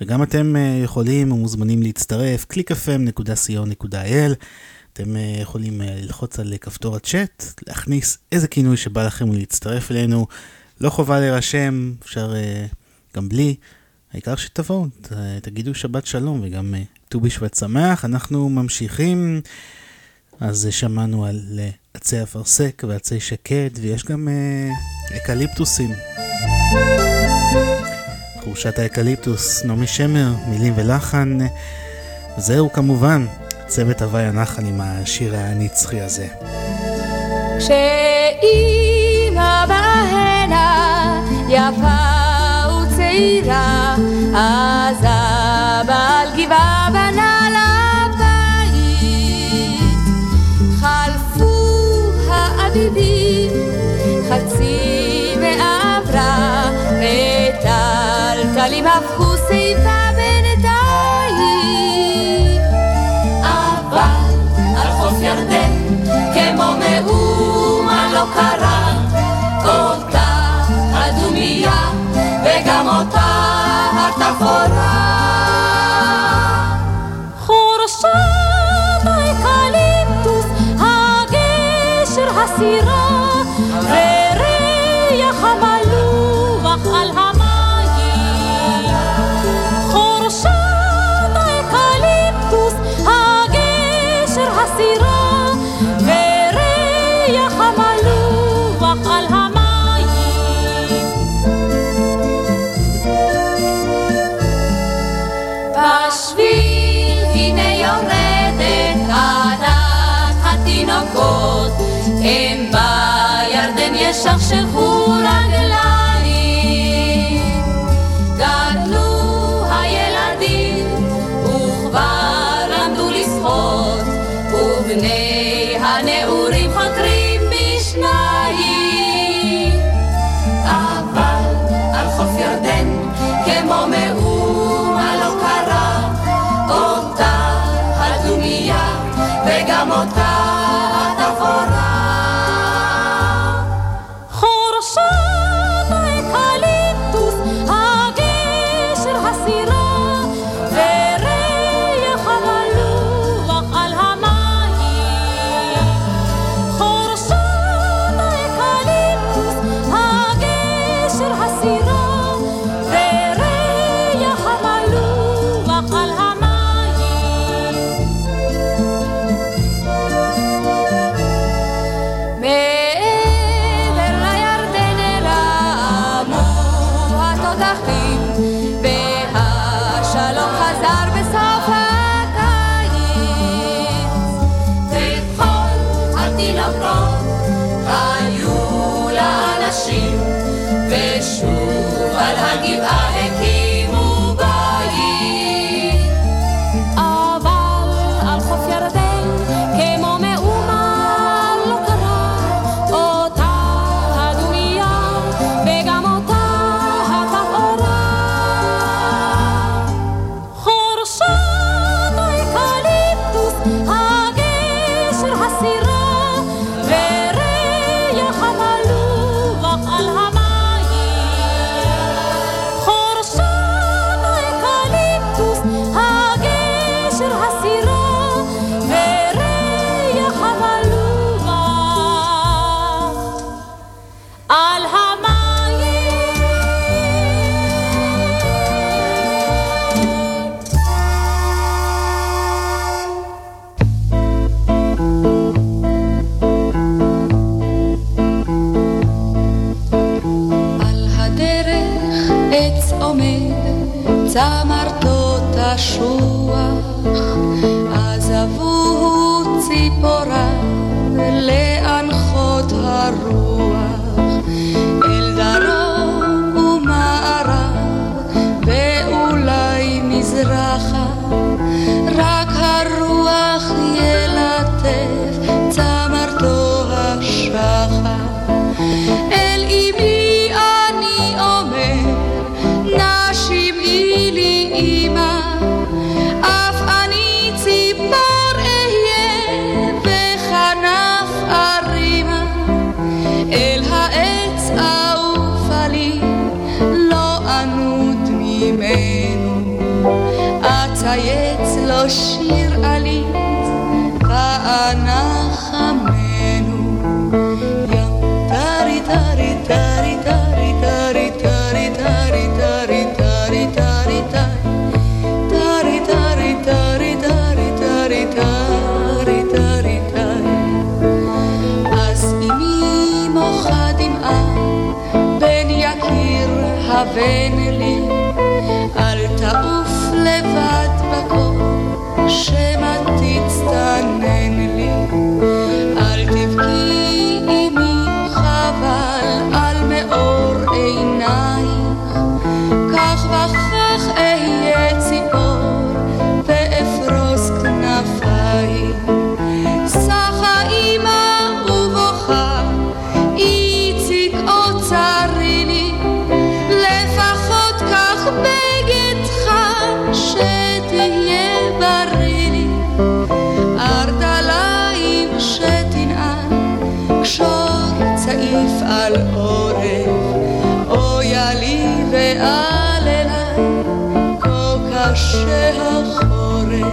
וגם אתם יכולים ומוזמנים להצטרף, www.clickfm.co.il. אתם אה, יכולים אה, ללחוץ על כפתור הצ'אט, להכניס איזה כינוי שבא לכם ולהצטרף אלינו. לא חובה להירשם, אפשר אה, גם בלי. העיקר שתבואו, תגידו שבת שלום וגם ט"ו בשבט שמח. אנחנו ממשיכים, אז שמענו על עצי אפרסק ועצי שקד, ויש גם אקליפטוסים. חורשת האקליפטוס, נעמי שמר, מילים ולחן. זהו כמובן, צוות הוואי הנחל עם השיר הנצחי הזה. כשאימא בהנה יפה וצעירה, אז אבא על גבעה בנה חורשת האקליפטוס, הגשר הסירה, בירדן שהחורף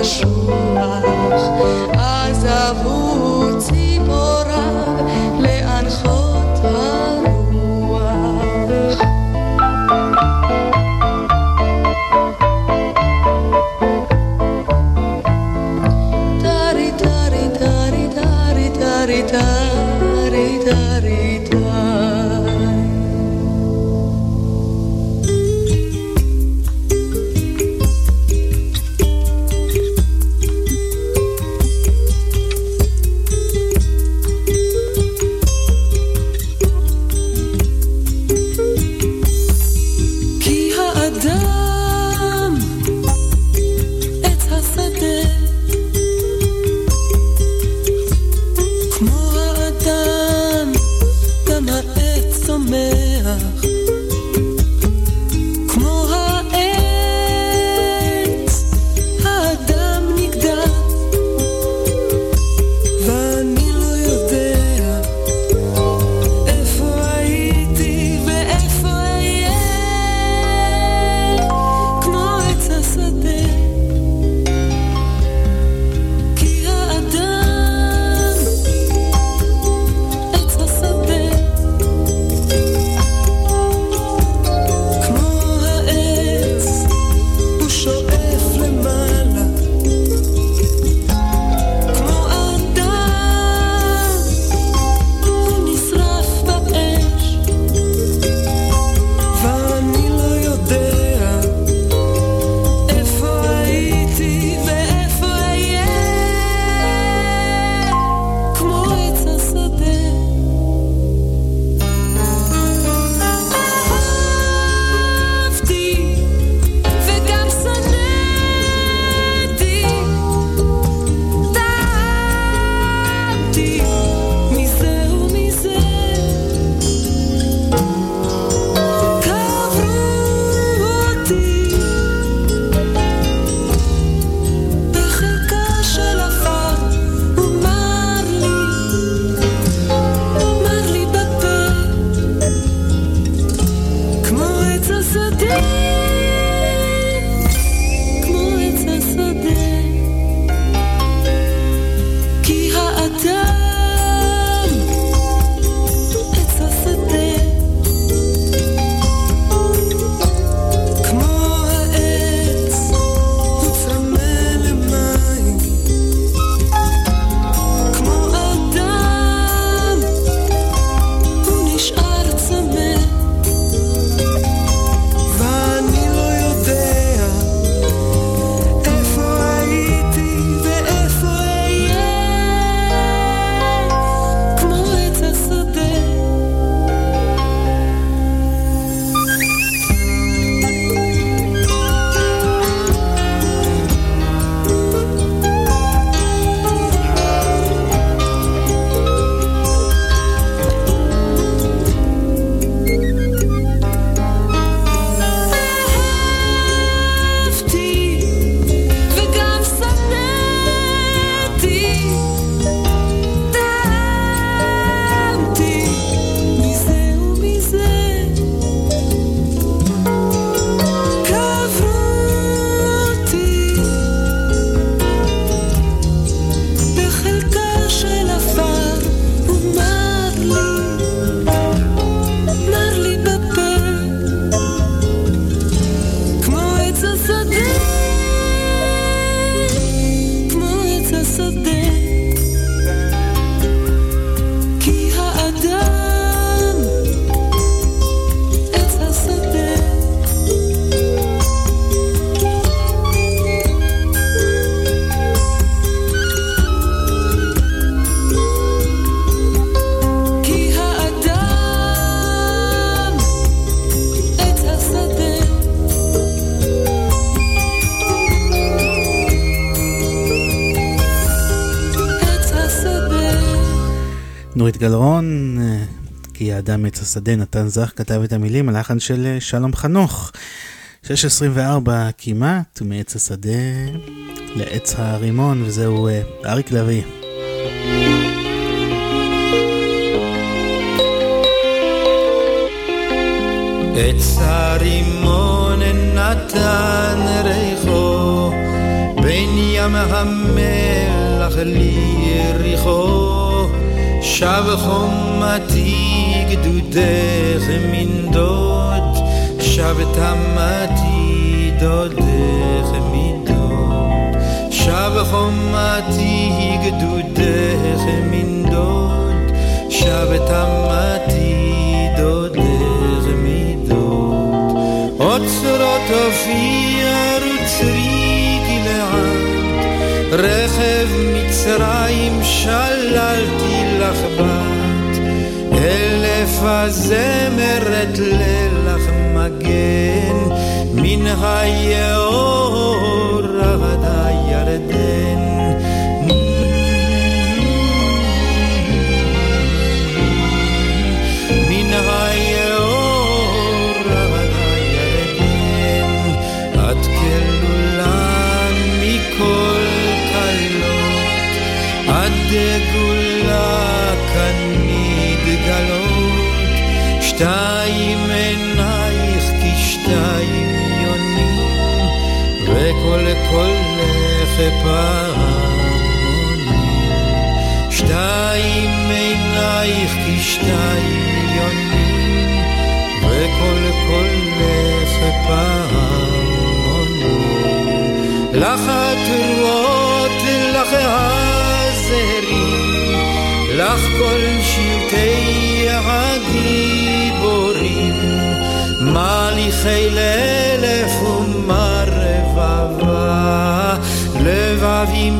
השוח, עזבו כי האדם עץ השדה, נתן זך כתב את המילים, הלחן של אה, שלום חנוך. 6.24 כמעט, מעץ השדה לעץ הרימון, וזהו אה, אריק לביא. עץ הרימון נתן ריחו בין ים המלח ליריחו שב חומתי גדודך מנדוד שב תמתי דודך מנדוד שב חומתי גדודך מנדוד שב תמתי דודך מידות אוצרות אופיר וצרי גלעד רכב מצרים שללתי לך. בת אלף הזמרת לילך מגן מן היאור עינייך כשתיים יונים וכל קולך פעמונים. לך התרועות לך הזרים לך כל שבטי הגיבורים. מליכי לאלף ומה רבבה לבבי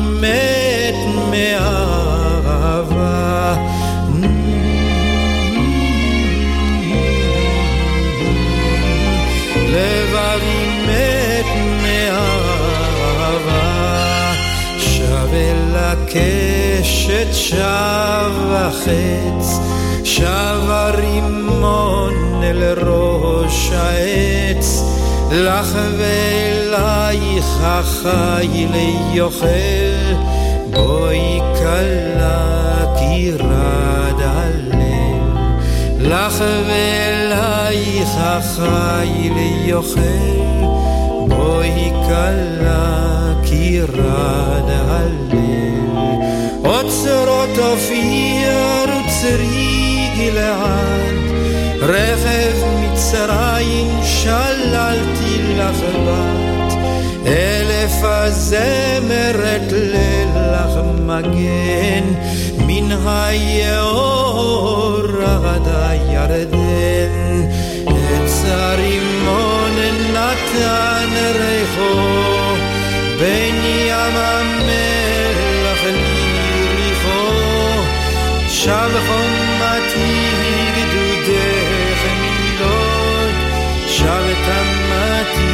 הקשת שב החץ שב הרימון אל ראש העץ. לך ואלייך החיל יוכל בואי כלה כי רד הלב. לך ואלייך החיל יוכל בואי כלה כי רד הלב אופיר וצרי גלעד רכב מצרים שללתי לך בת אלף הזמרת לילך מגן מן היאור עד הירדן עץ הרימון נתן ריחו בין ים שב חומתי גדודך מנדוד שב תמתי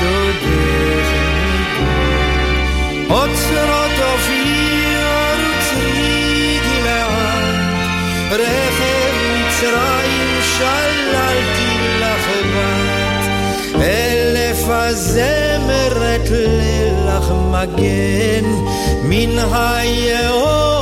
דודך מנדוד אוצרות אופיר וצרי גלעד רכב מצרים שללתי לך בת אלף הזמרת לילך מגן מן היאור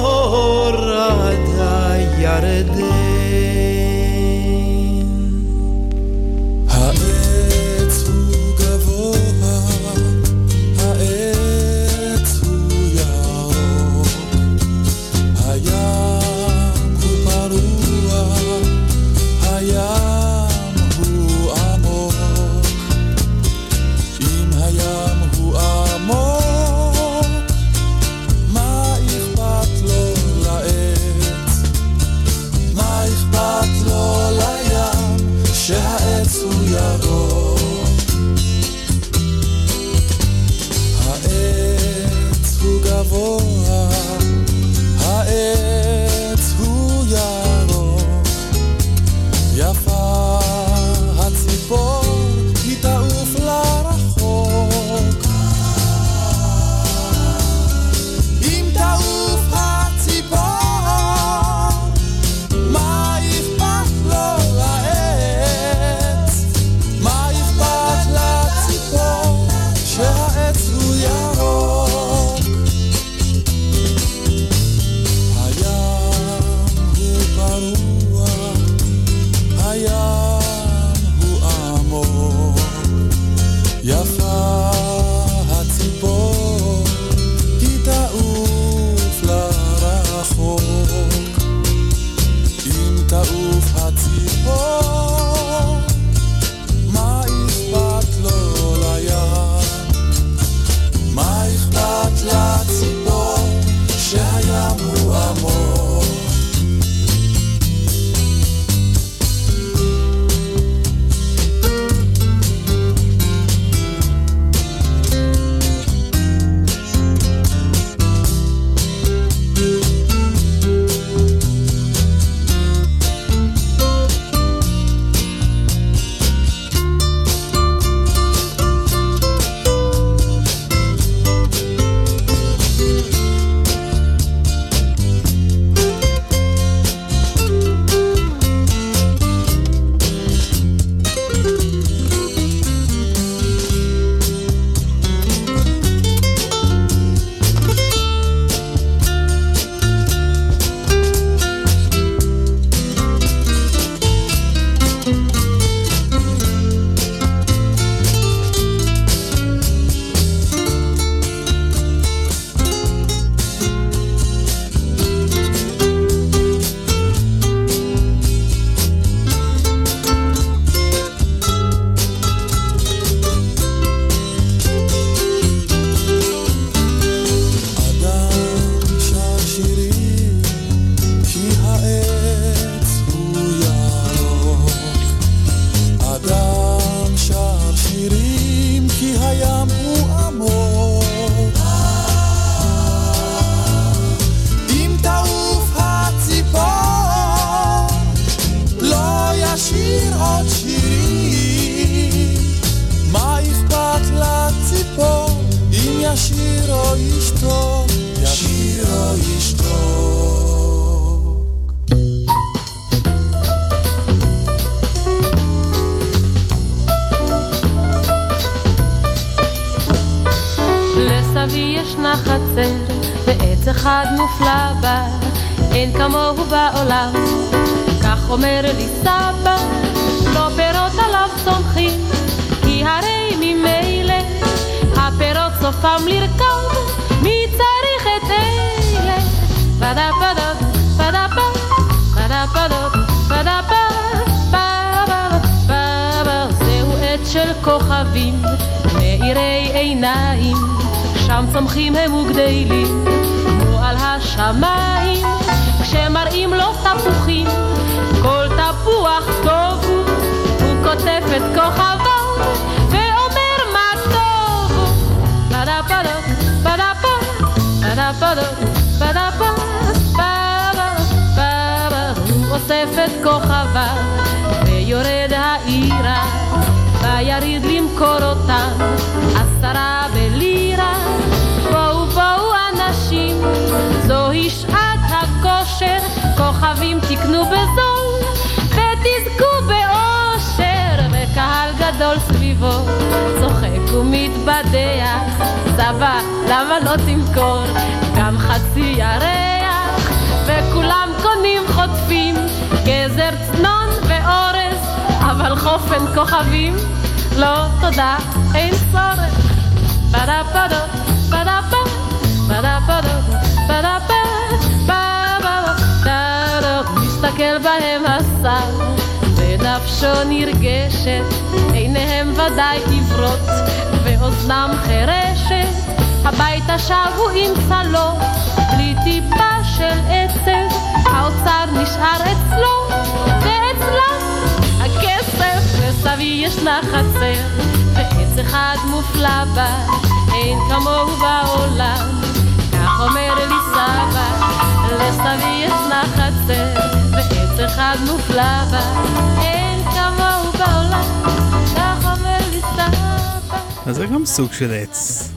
של עץ.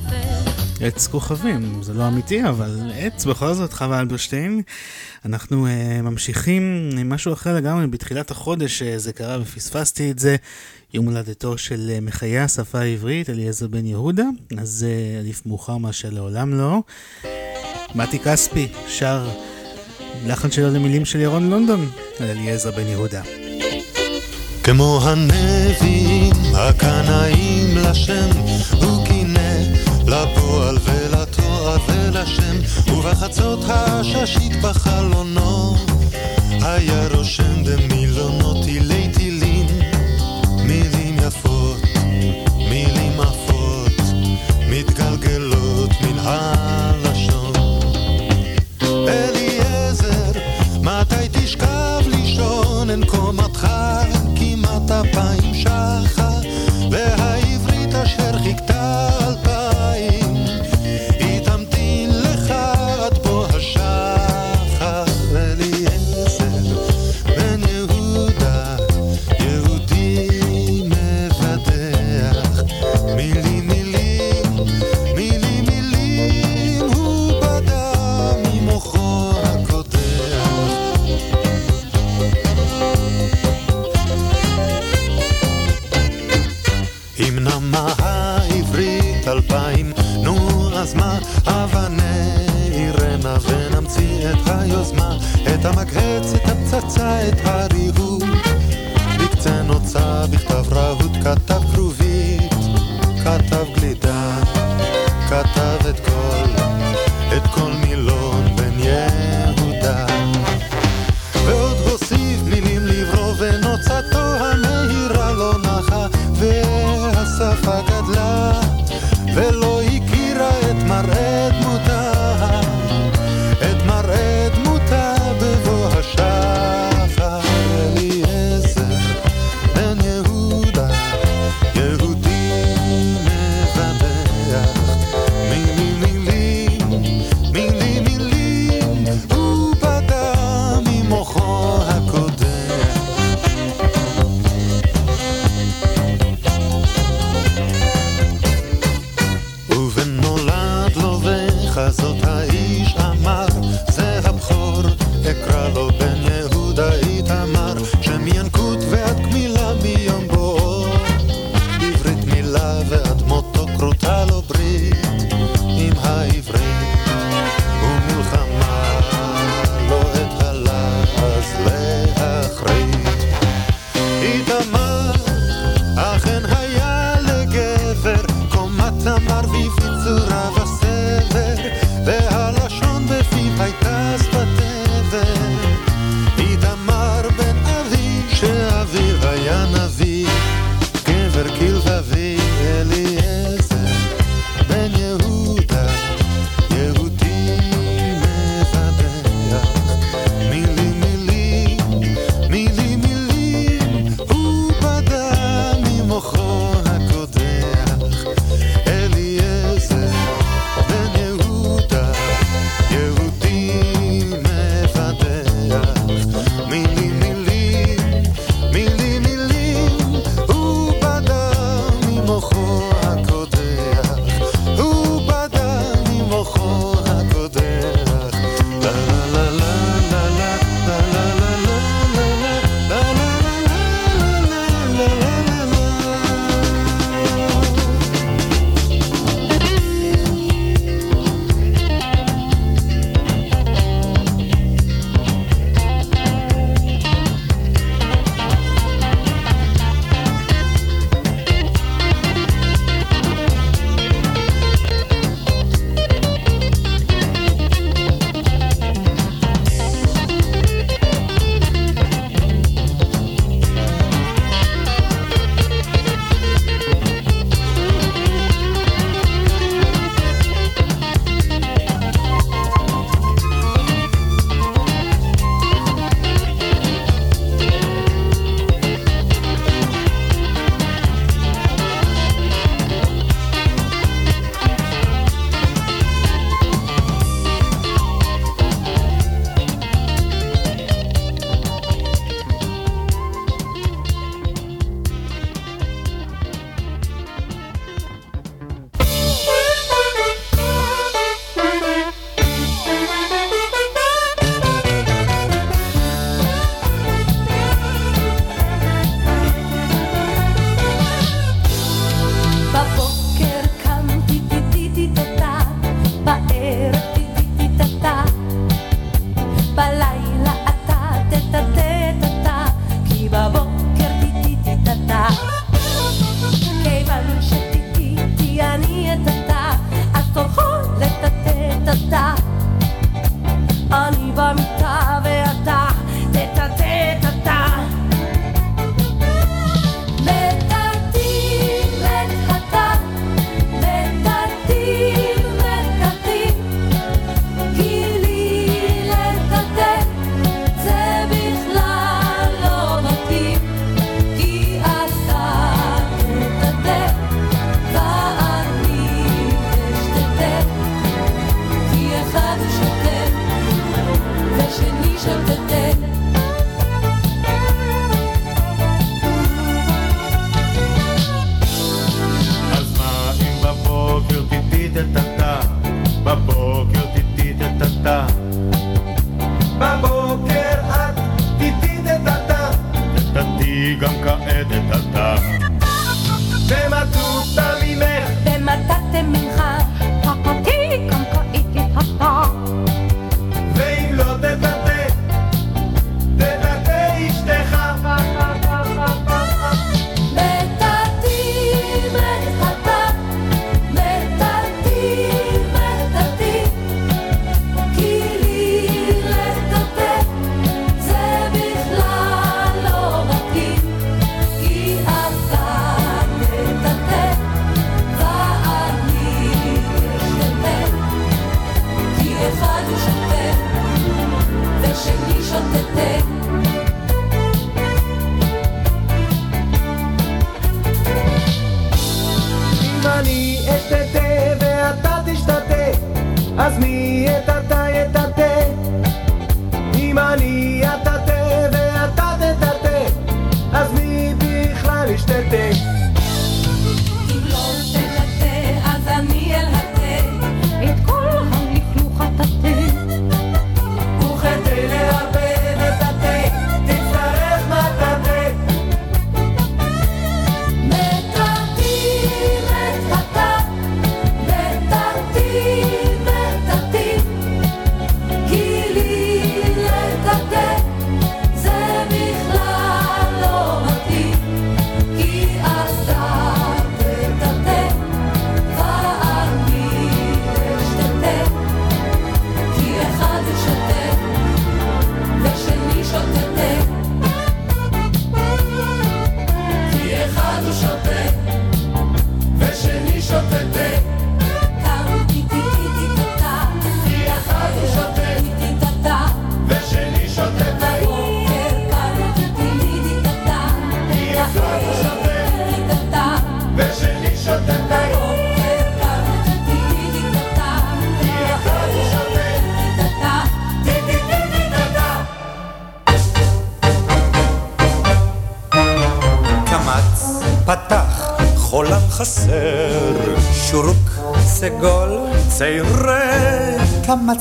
עץ כוכבים, זה לא אמיתי, אבל עץ בכל זאת, חווה אלברשטיין. אנחנו uh, ממשיכים עם משהו אחר לגמרי, בתחילת החודש uh, זה קרה ופספסתי את זה, יום הולדתו של אה, uh, מחיה השפה העברית, אליעזר בן יהודה, אז uh, עדיף מאוחר מאשר לעולם לא. מתי כספי שר לחן שלו למילים של ירון לונדון, על אליעזר בן יהודה. כמו הנביא הקנאים לשם, הוא קינא לפועל ולתואר ולשם, ובחצות הששית בחלונו, היה רושם במילונות הילים.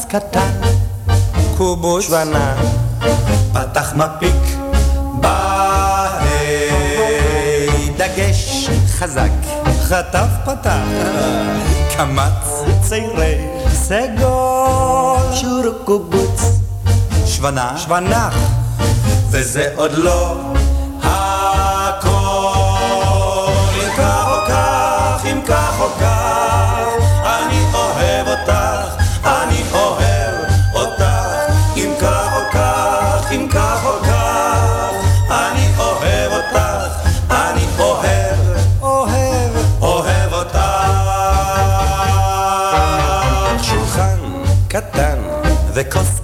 קטן, קובוש, שוונה, פתח מפיק, בה"א, דגש, חזק, חטף פתח, קמץ, צעירה, סגול, שורוק, קובוץ, שוונה, שוונה, וזה עוד לא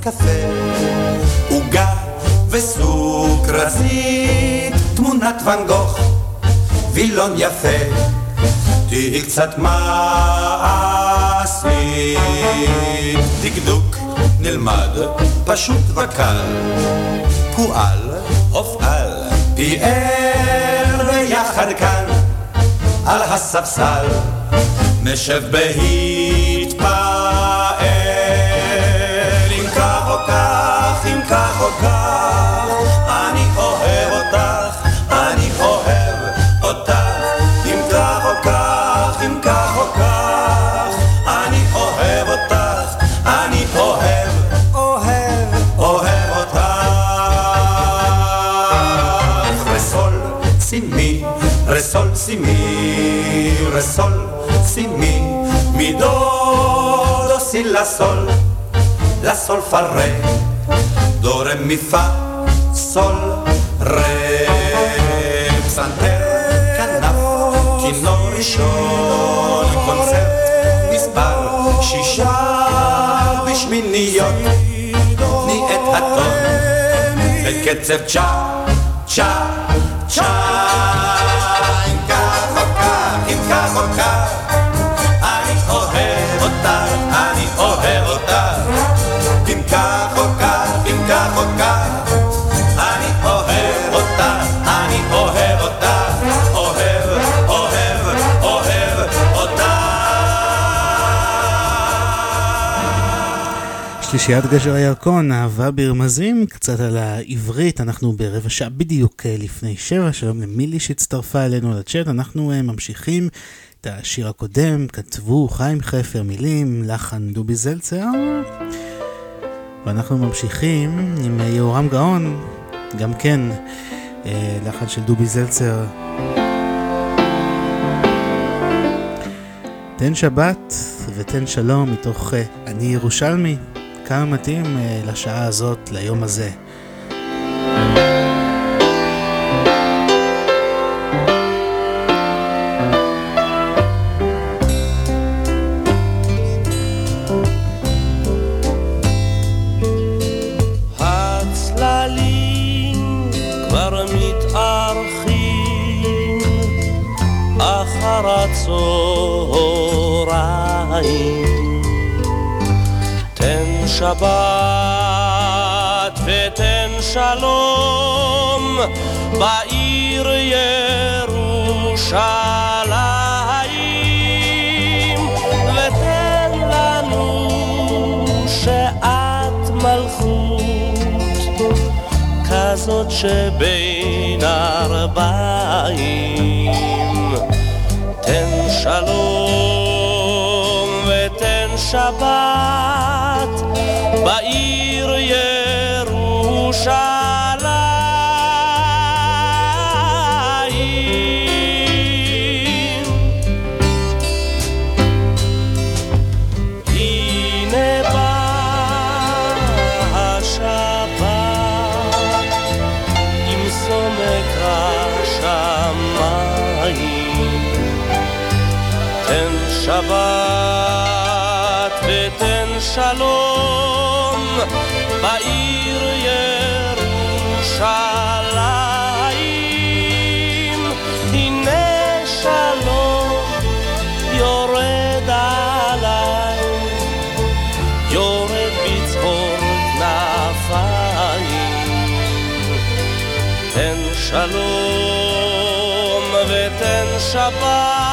קפה, עוגה וסוכרזית, תמונת ואן גוך, וילון יפה, תהי קצת מעשית. דקדוק נלמד, פשוט וקל, פועל, הופעל, פיאר ביחד כאן, על הספסל, נשב בהתפעל. סימי, רסול, סימי, מדו, דו, סי, לה, סול. la sol fa re, do re mi fa, sol re, פסנתר, כנף, כינור ראשון, קונצרט, מספר שישה בשמיניות, תני את הטון, בקצב צ'ה, צ'ה, צ'ה, או כך, אני אוהב אותך, אני אוהב אותך. אם כך או כך, אם כך או כך, אני אוהב אותך, אני אוהב אותך, אוהב, אוהב, אוהב אותך. שלישיית גשר הירקון, אהבה ברמזים, קצת על העברית, אנחנו ברבע שעה בדיוק אה, לפני שבע, שלום למילי שהצטרפה אלינו לצ'אט, אנחנו אה, ממשיכים את השיר הקודם, כתבו חיים חפר, מילים, לחן דובי זלצר, ואנחנו ממשיכים עם אה, יהורם גאון, גם כן, לחן של דובי זלצר. תן שבת ותן שלום מתוך אני ירושלמי. כמה מתאים לשעה הזאת, ליום הזה. שבת ותן שלום בעיר ירושלים. ותן לנו שעת מלכות כזאת שבין ארבעים. תן שלום ותן שבת ירושלים. הנה באה השבת עם סומק השמיים. תן שבת ותן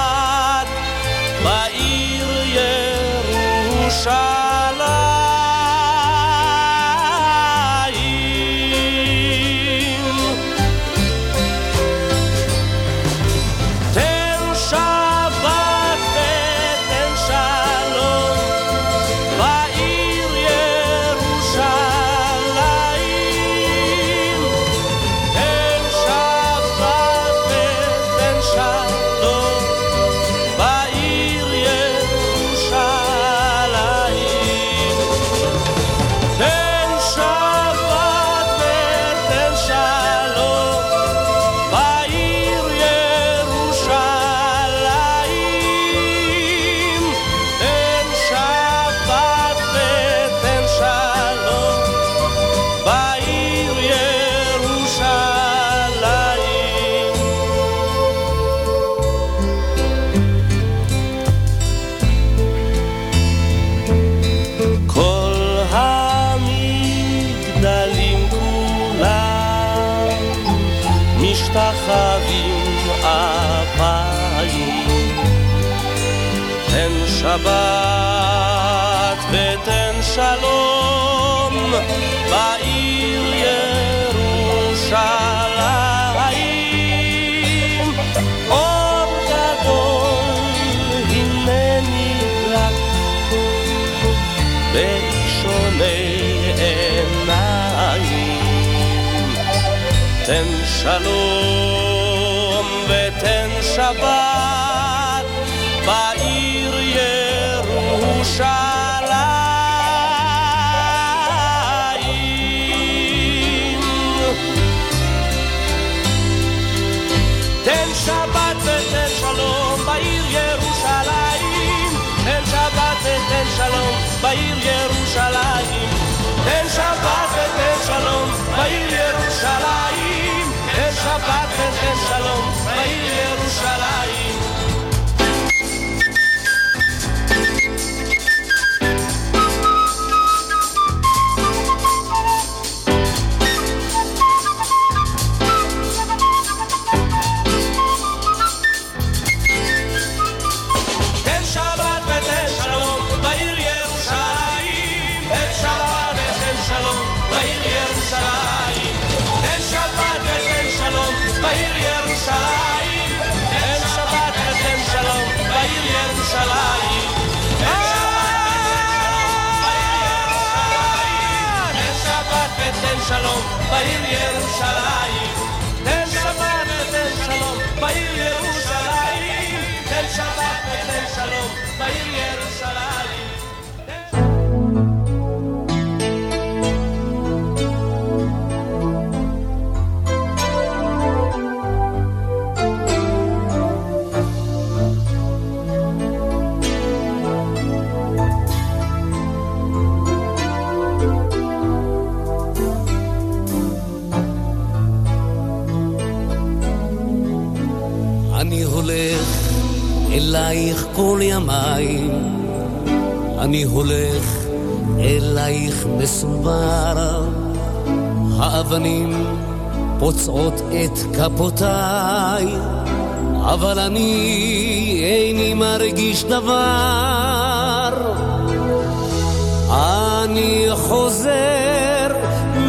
שלום ותן שבת בעיר ירושלים. תן שבת ותן שלום בעיר ירושלים. תן שבת ותן שלום בעיר ירושלים. תן שבת ותן שלום בעיר ירושלים. תן שבת ותן שלום בעיר ירושלים. אלייך כל ימיי, אני הולך אלייך מסובר, האבנים פוצעות את כפותיי, אבל אני איני מרגיש דבר. אני חוזר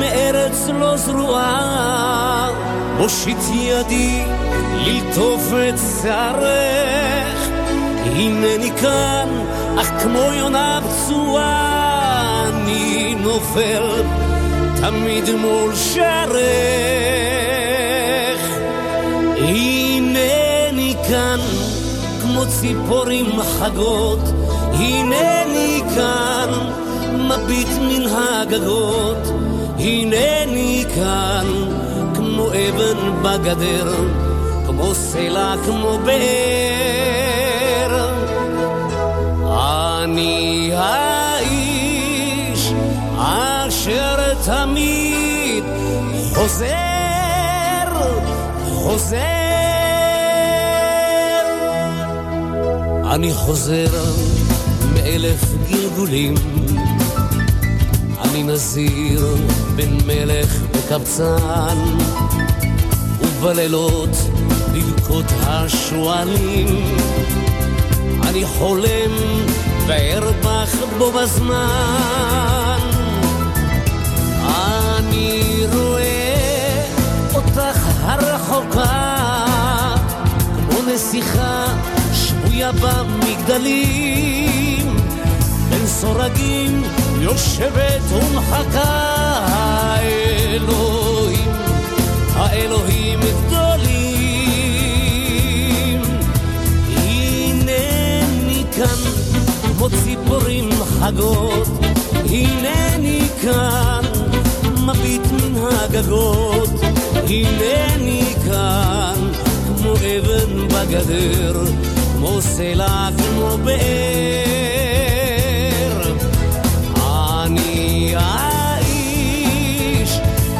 מארץ לא זרועה, מושיט ידי ללטוף את שערך. הנני כאן, אך כמו יונה פצועה, אני נופל תמיד מול שערך. הנני כאן, כמו ציפורים חגות, הנני כאן, מביט מן הגגות, הנני כאן, כמו אבן בגדר, כמו סלע, כמו באר. האיש אשר תמיד חוזר, חוזר. אני חוזר מאלף גלגולים, אני נזיר בין מלך וקבצן, ובלילות ללקוט השועלים. אני חולם וארבח בו בזמן. אני רואה אותך הרחוקה, כמו נסיכה שבויה במגדלים. בין סורגים יושבת ומחכה האלוהים, האלוהים גדולים. הנני כאן ציפורים חגות, הנני כאן מביט מן הגגות, הנני כאן כמו אבן בגדר, כמו סלע, כמו באר. אני האיש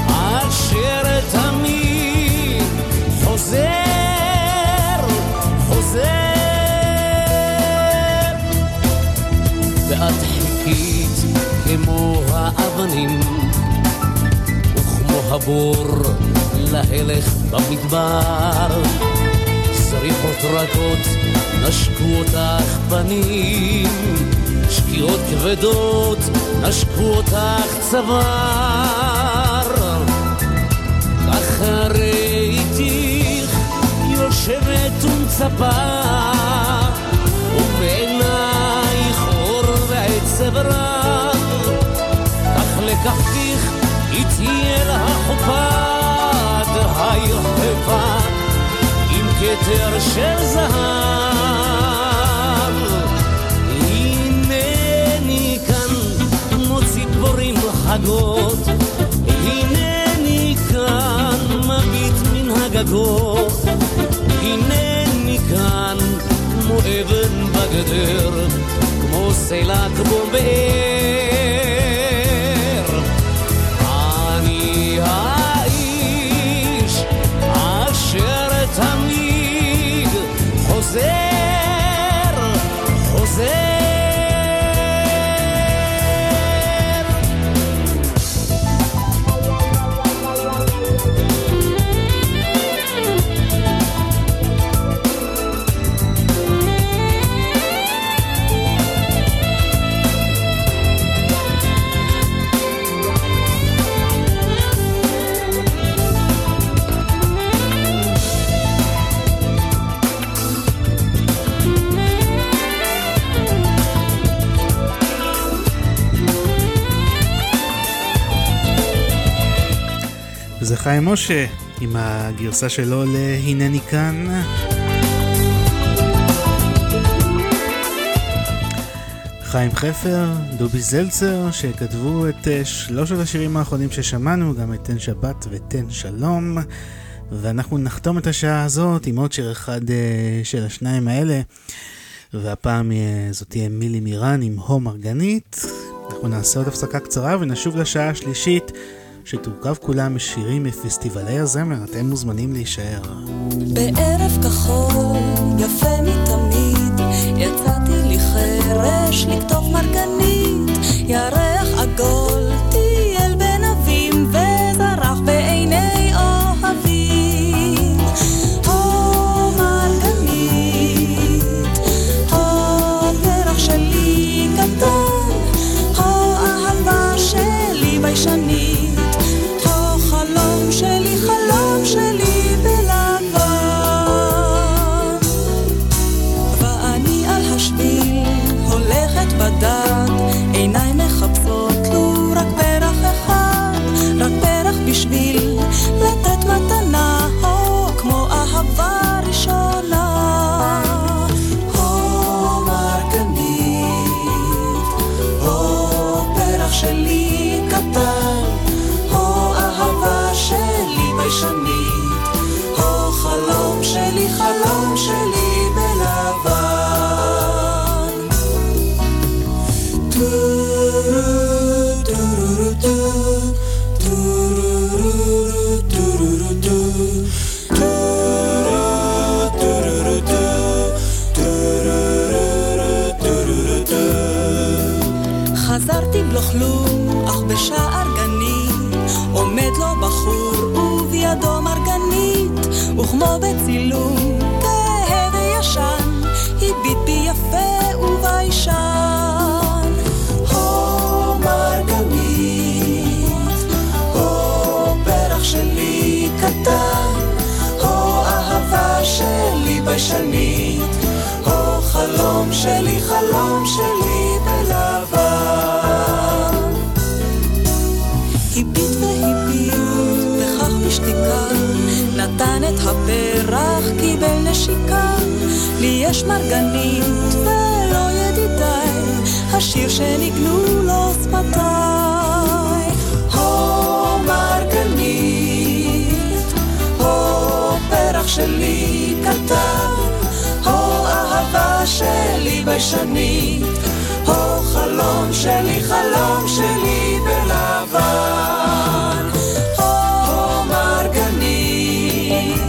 אשר תמיד חוזר, חוזר. האבנים וכמו הבור להלך במדבר. זריחות רכות נשקו אותך פנים, שקיעות כבדות נשקו אותך צוואר. כך ראיתיך יושבת ומצפה, ובעינייך אור ועצב רב. כתר של זהב. הנני כאן כמו ציפורים חגות, הנני כאן מביט מן הגגות, הנני כאן כמו אבן בגדר, כמו סלע כמו באר. אני האיש אשר תמיד חוזר, חוזר. חיים משה עם הגרסה שלו ל"הנני כאן". חיים חפר, דובי זלצר, שכתבו את אה, שלושת השירים האחרונים ששמענו, גם את תן שבת ותן שלום. ואנחנו נחתום את השעה הזאת עם עוד שיר אחד אה, של השניים האלה, והפעם אה, זאת תהיה מילי מירן עם הו מרגנית. אנחנו נעשה עוד הפסקה קצרה ונשוב לשעה השלישית, שתורכב כולה משירים מפסטיבלי הזמר. אתם מוזמנים להישאר. בערב כחול, יפה מתמיד, יצאתי לי חרש לכתוב מרגנית, ירח עגול, ביישנית, הו חלום שלי, חלום שלי בלבן. הביט והביט, וכך בשתיקה, נתן את הפרח, קיבל נשיקה. לי יש מרגנית ולא ידידיי, השיר שניגנו לו שפתיי. הו מרגנית, הו פרח שלי קטן, שלי ביישנית, הו חלום שלי, חלום שלי בלבן. הו מרגנית,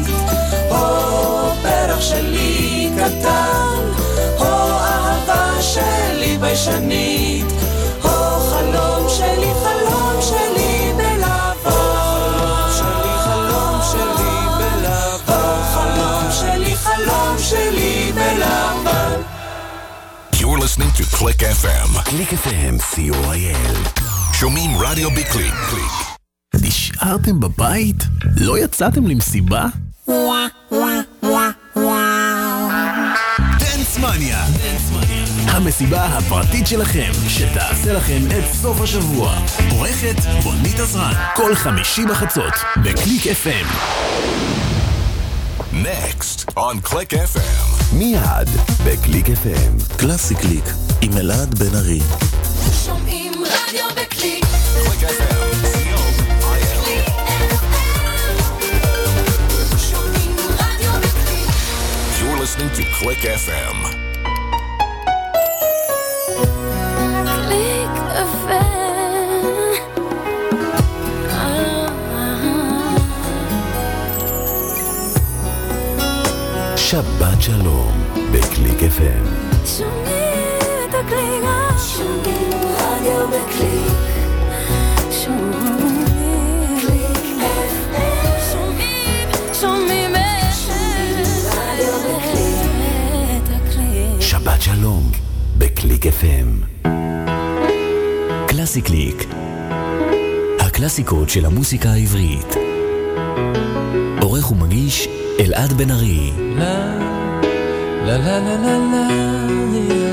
הו פרח שלי קטן, הו אהבה שלי ביישנית, to Click FM. קליק FM, co.il. שומעים רדיו בקליק. נשארתם בבית? לא יצאתם למסיבה? דנסמניה. המסיבה הפרטית שלכם, שתעשה לכם את סוף השבוע. עורכת רונית עזרן, כל חמישי בחצות, בקליק FM. Next on Click FM. מיד בקליק FM. קלאסי קליק עם אלעד בן ארי. שומעים רדיו בקליק. listening to Click FM. קליק FM. שבת שלום בקליק FM. שומעים את הקליק. שבת שלום בקליק FM. קלאסי קליק. הקלאסיקות של המוסיקה העברית. עורך ומגיש אלעד בן ארי. לה לה לה לה לה לה לה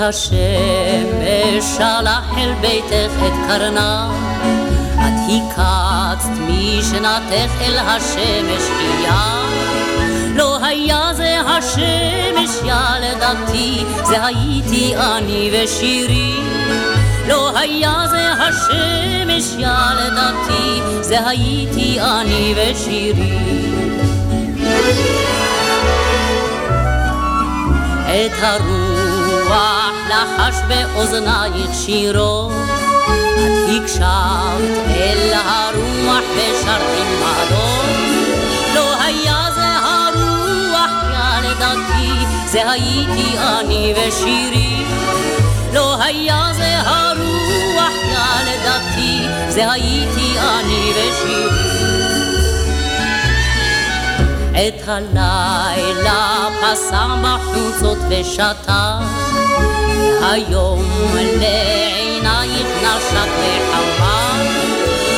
השמש שלח אל ביתך את קרנה, את הקצת משנתך אל השמש חייה. לא היה זה השמש ילדתי, זה הייתי אני ושירי. לא היה זה השמש ילדתי, זה הייתי אני ושירי. את הרוח לחש באוזנייך שירו, את הקשבת אל הרוח ושרת עמדו. לא היה זה הרוח ילדתי, זה הייתי אני ושירי. לא היה זה הרוח ילדתי, זה הייתי אני ושירי. את הלילה פסם בחוצות ושתה, היום לעינייך נשק וחמה.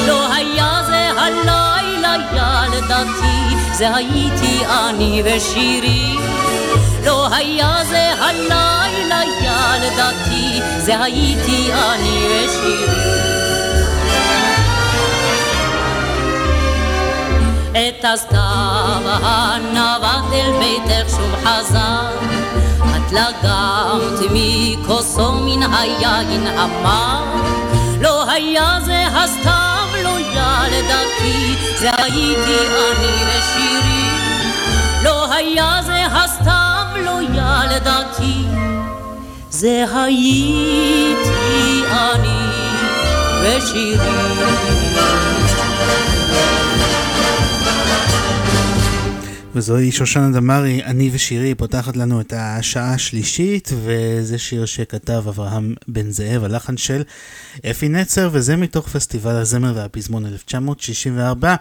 לא היה זה הלילה ילדתי, זה הייתי אני ושירי. לא היה זה הלילה ילדתי, זה הייתי אני ושירי. את הסתיו הנווט אל ביתך שוב חזר, את לגמת מכוסו מן היין המר. לא היה זה הסתיו, לא ילדתי, זה הייתי אני ושירי. לא היה זה הסתיו, לא ילדתי, זה הייתי אני ושירי. וזוהי שושנה דמארי, אני ושירי, פותחת לנו את השעה השלישית, וזה שיר שכתב אברהם בן זאב, הלחן של אפי נצר, וזה מתוך פסטיבל הזמר והפזמון 1964.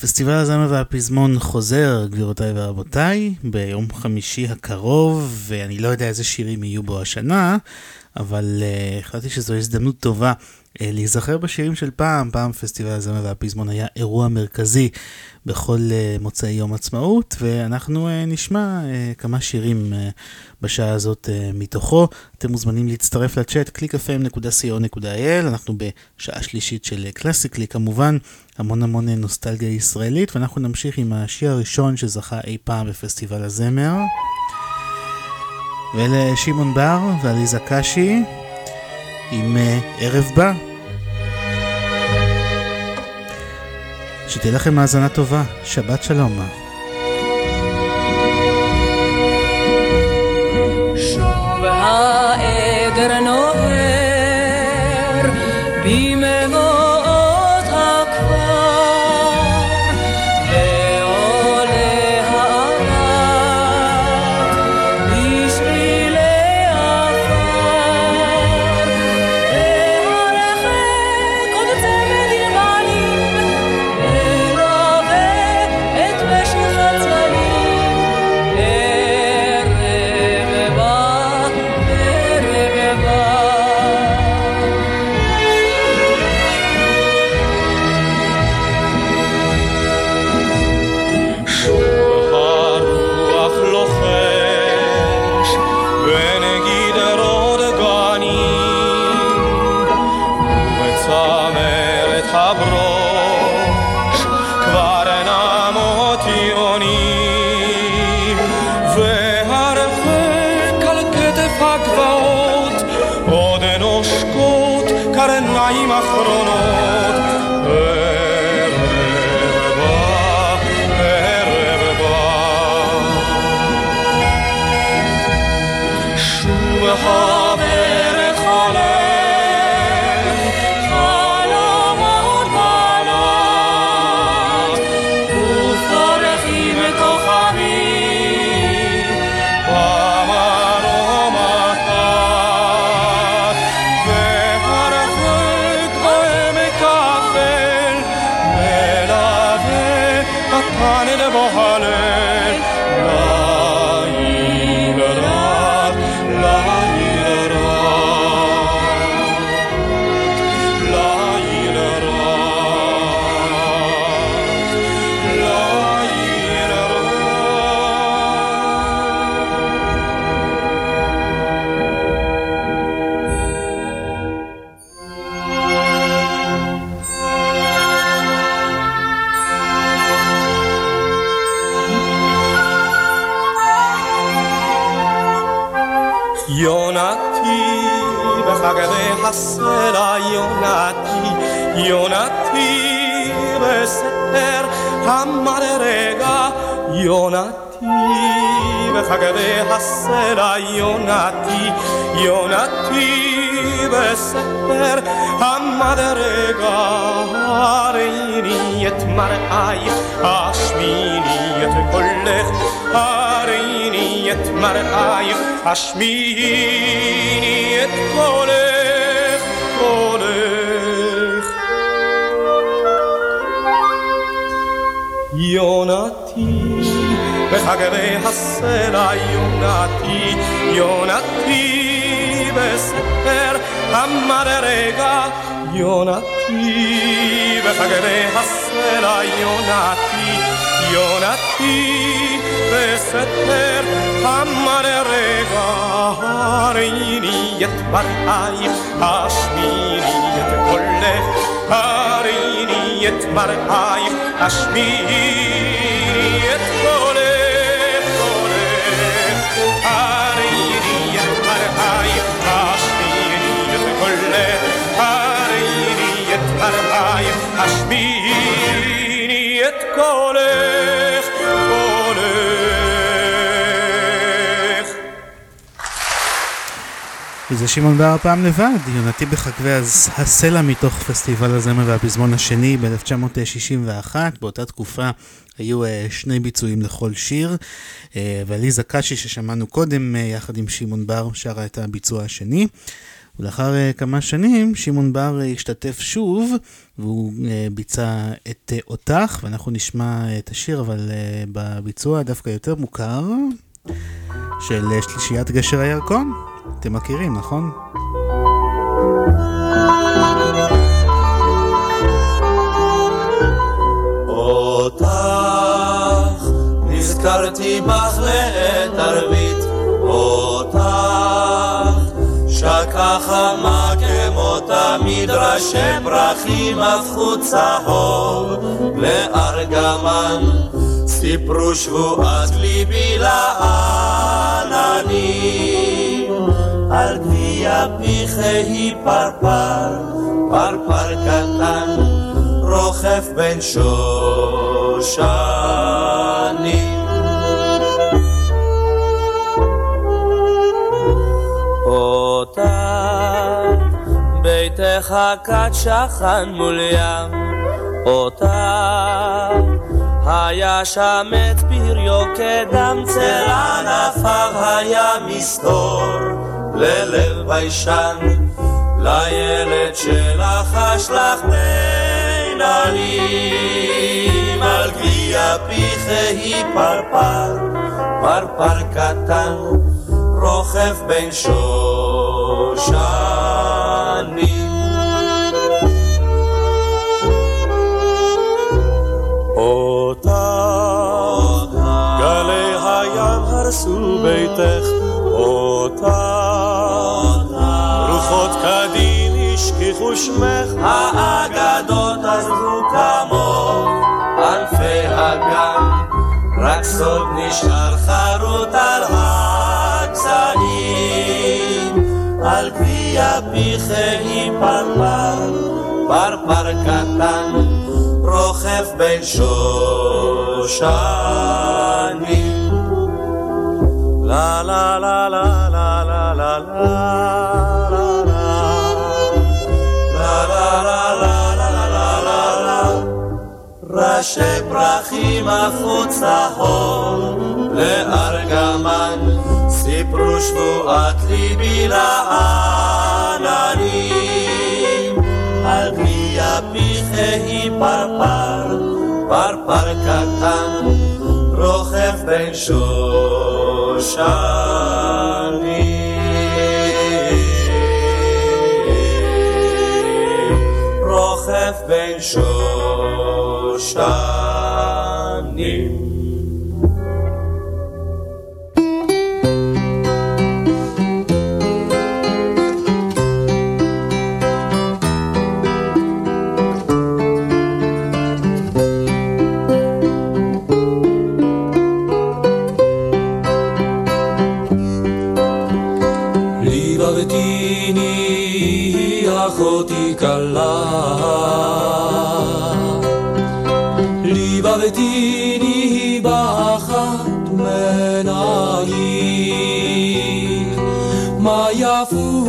פסטיבל הזמר והפזמון חוזר, גבירותיי ורבותיי, ביום חמישי הקרוב, ואני לא יודע איזה שירים יהיו בו השנה, אבל uh, החלטתי שזו הזדמנות טובה להיזכר בשירים של פעם. פעם פסטיבל הזמר והפזמון היה אירוע מרכזי בכל uh, מוצאי יום עצמאות, ואנחנו uh, נשמע כמה שירים בשעה הזאת מתוכו. אתם מוזמנים להצטרף לצ'אט www.clickfm.co.il, אנחנו בשעה שלישית של קלאסיקלי כמובן, המון המון נוסטלגיה ישראלית, ואנחנו נמשיך עם השיר הראשון שזכה אי פעם בפסטיבל הזמר. ואלה שמעון בר ועליזה קשי עם uh, ערב בא. שתהיה לכם האזנה טובה, שבת שלום. הסלע יונתי יונתי בסתר המדרגה יונתי בחגבי הסלע יונתי יונתי בסתר המדרגה הריני את מראייך השמיני את קולך הריני את מראייך השמיני את קולך יונתי בחגבי הסלע יונתי יונתי בספר המדרגה יונתי בחגבי הסלע יונתי יונתי בסתר המדרגה הריני את מראייך השמיני את קולך הריני את מראייך השמיעי את קולך, קולך, הרירי את מראי, השמיעי את קולך, הרירי את מראי, השמיעי את קולך, קולך. וזה שמעון בר הפעם לבד, יונתי בחגבי הז- הסלע מתוך פסטיבל הזמר והפזמון השני ב-1961. באותה תקופה היו אה, שני ביצועים לכל שיר, אה, ועליזה קשי ששמענו קודם אה, יחד עם שמעון בר שרה את הביצוע השני. ולאחר כמה שנים שמעון בר השתתף שוב והוא ביצע את אותך ואנחנו נשמע את השיר אבל בביצוע דווקא יותר מוכר של שלישיית גשר הירקון. אתם מכירים, נכון? אותך נזכרתי בך לעת ערבית אותך שקה חמה כמו תמיד ראשי פרחים הפכו צהוב. לארגמן סיפרו שבועת ליבי לעננים על גביע פיחי פרפר פרפר קטן רוכב בין שושנים. ביתך כת שכן מול ים, אותך היה שם את פריו כדם צל ענפיו היה מסתור ללב ביישן לילד שלחש לך בין עלים על גביע פיחי פרפר פרפר קטן רוכב בין שושנים. אותך גלי הים הרסו ביתך אותך ושמך האגדות עזבו כמוך ענפי הגן רק סוד נשאר חרוט על הגזעים. על גביע פיכי פרפר פרפר קטן רוכב בין שושנים. לה לה לה לה לה לה לה. שפרחים פרחים החוצה לארגמן, סיפרו שבועת ליבי לעננים. על פי אפיך אהי פרפר, פרפר קטן, רוכב בין שושנים. רוכב בין שושנים. shanim. יפו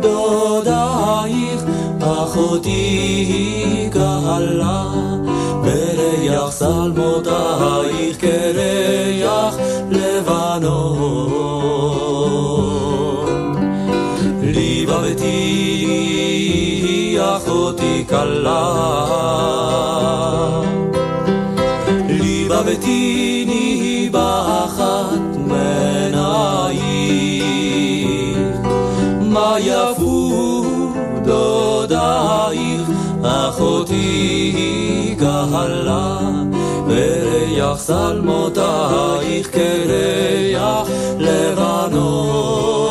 דודייך, אחותי קהלה, בריח שלמותייך כריח לבנון. ליבבתי אחותי קלה, ליבבתי יפו דודייך, אחותי קהלה, וריח שלמותייך כריח לבנון.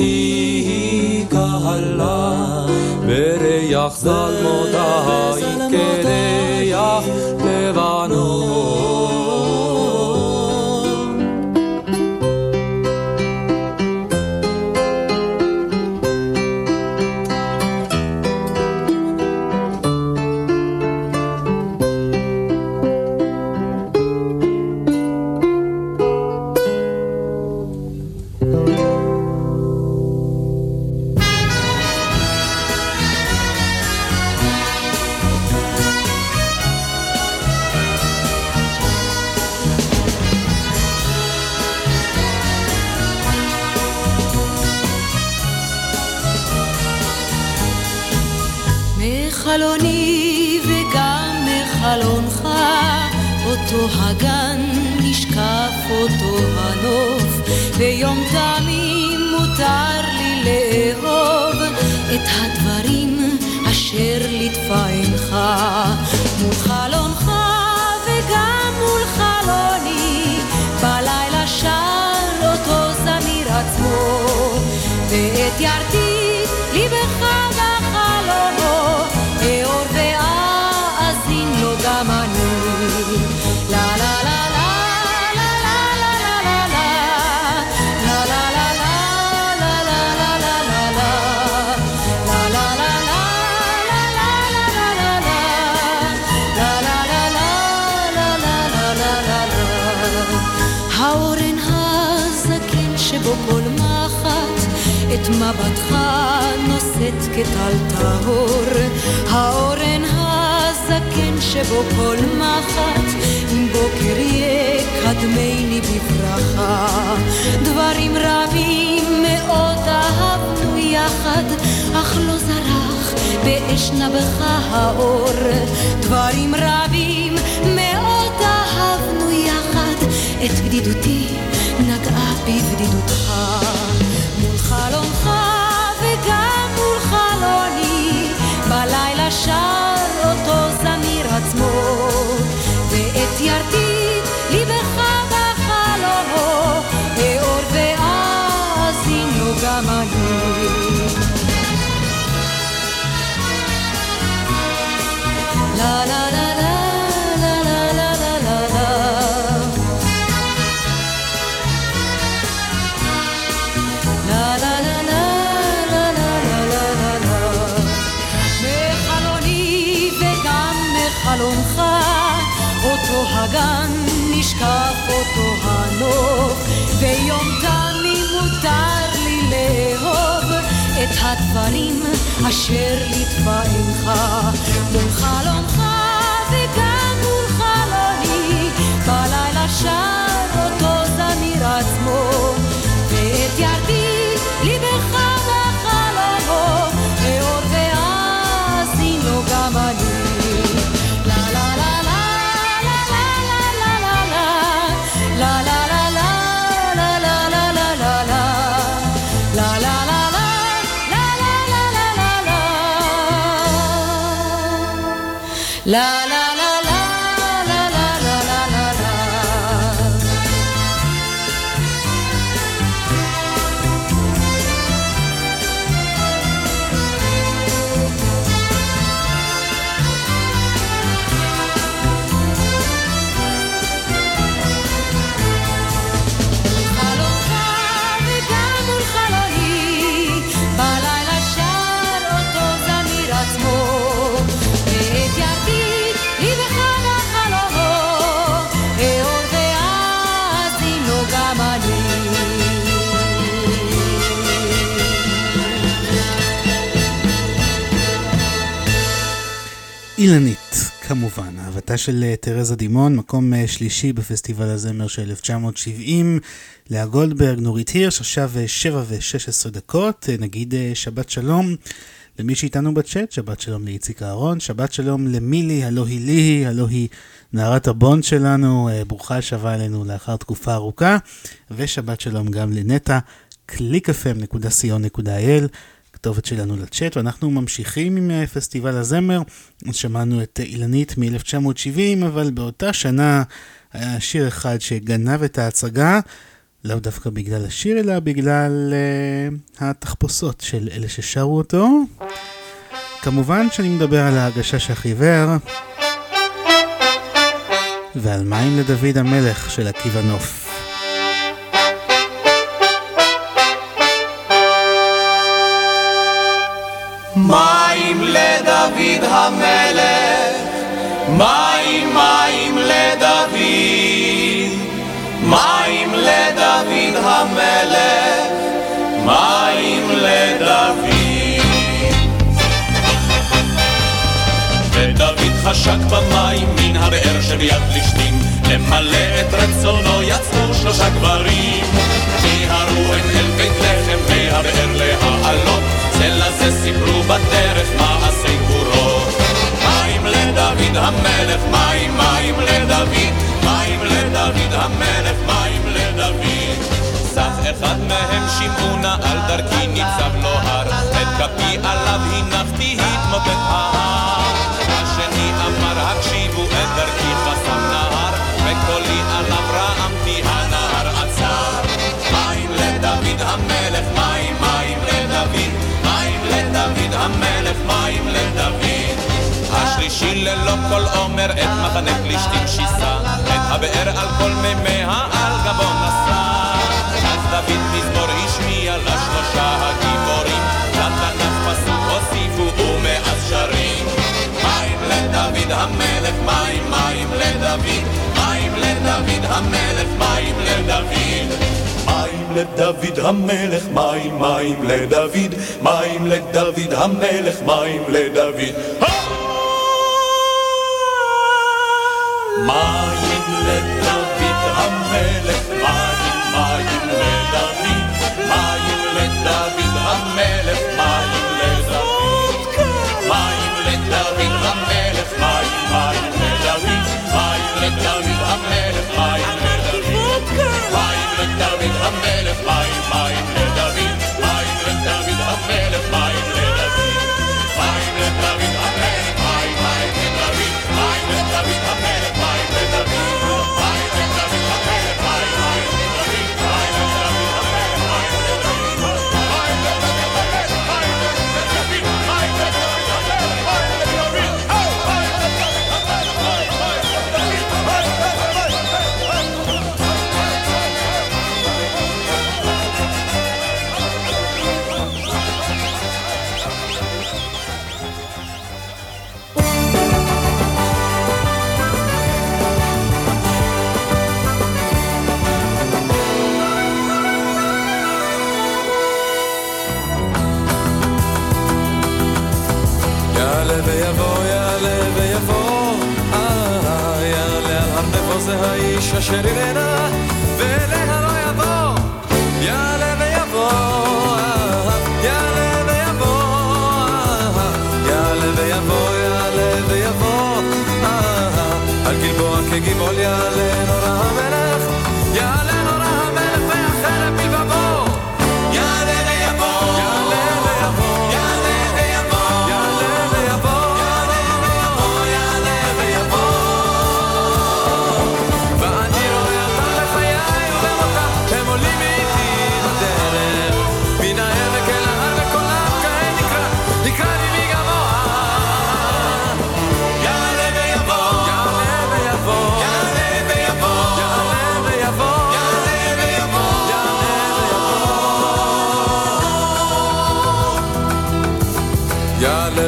אותי קהלה, בריח זלמותייך כריח לבנון. לפעמים מותר לי לאהוב את הדברים אשר לטפה עינך. כטל טהור, האורן הזקן שבו כל מחט, אם בוקר יקדמני בברכה. דברים רבים מאוד אהבנו יחד, אך לא זרח באש נבך האור. דברים רבים מאוד אהבנו יחד, את בדידותי הדברים אשר ליטפה עינך מול חלומך וגם מול חלוני בלילה שם אילנית, כמובן, אהבתה של אה, תרזה דימון, מקום אה, שלישי בפסטיבל הזמר של 1970, לאה גולדברג, נורית הירש, עכשיו אה, 7 ו-16 דקות, אה, נגיד אה, שבת שלום למי שאיתנו בצ'אט, שבת שלום לאיציק אהרון, שבת שלום למילי, הלא היא ליהי, הלא היא נערת הבונד שלנו, אה, ברוכה השבה אלינו לאחר תקופה ארוכה, ושבת שלום גם לנטע, www.clickfm.co.il הכתובת שלנו לצ'אט, ואנחנו ממשיכים עם פסטיבל הזמר. אז שמענו את אילנית מ-1970, אבל באותה שנה היה שיר אחד שגנב את ההצגה, לאו דווקא בגלל השיר, אלא בגלל uh, התחפושות של אלה ששרו אותו. כמובן שאני מדבר על ההגשש החיוור, ועל מים לדוד המלך של עקיבא נוף. מים לדוד המלך, מים מים לדוד, מים לדוד המלך, מים לדוד. ודוד חשק במים מן הבאר שביד פלישתים, למלא את רצונו יצאו שלושה גברים, מיהרו את אל בית לחם מהבאר להעלות, זה לזה סיפרו בדרך מעשי גבורות. מים לדוד המלך, מים מים לדוד, מים לדוד המלך, מים לדוד. סך אחד מהם שמעונה על דרכי ניצב לו הר, את כפי עליו הנחתי התמוטט ההר. השני אמר הקשיבו את דרכי חסם נהר, וקולי המלך, מים לדוד. השלישי ללא כל עומר את מחנה פלישתים שיסה, את הבאר על כל מימיה על גבו נשא. אז דוד מזמור השמיע לשלושה הגיבורים, לתנ"ך פסוק הוסיפו ומאז שרים. מים לדוד המלך, מים מים לדוד, מים לדוד המלך, מים לדוד. מים לדוד המלך, מים מים לדוד, מים לדוד המלך, מים לדוד. מים לדוד המלך, lascerei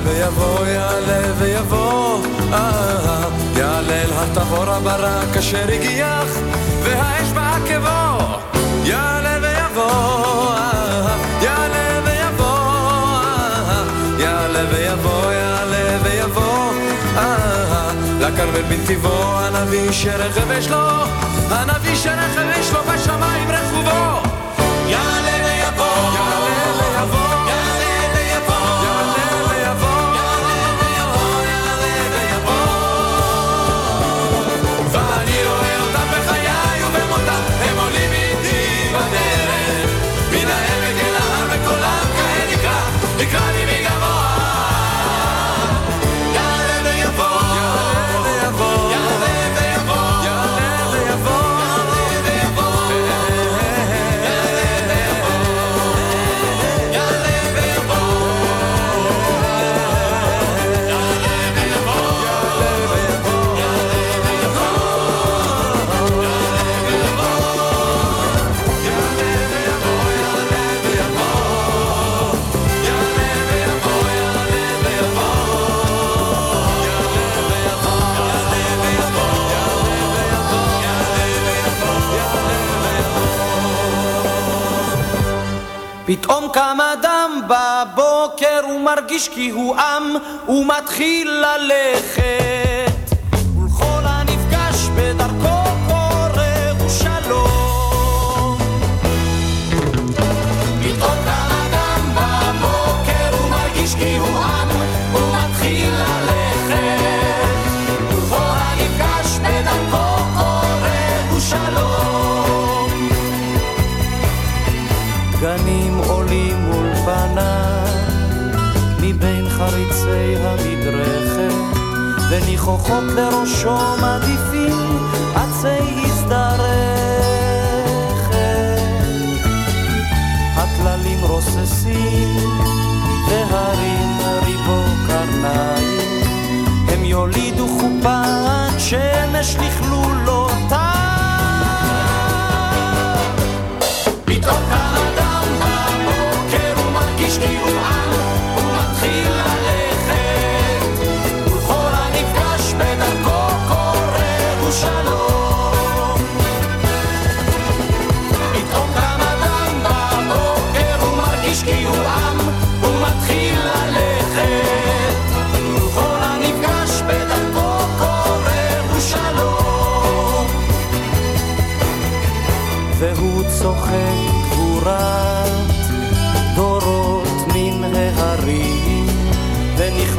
ויבוא, יעלה ויבוא, אה, אה, אה. יעלה אל התבור הברק אשר הגיח, והאש בעקבו, יעלה ויבוא, אה, אה, בנתיבו, הנביא שרכב יש לו, הנביא שרכב יש לו בשמיים. מרגיש כי הוא עם, ומתחיל ללכת. וניחוחות לראשו מעדיפים עצי הזדרכת. הטללים רוססים והרים ריבו קרניים, הם יולידו חופה עד שמש לכלולותיו. פתאום כאן אדם בבוקר הוא מרגיש כי כאילו הוא עם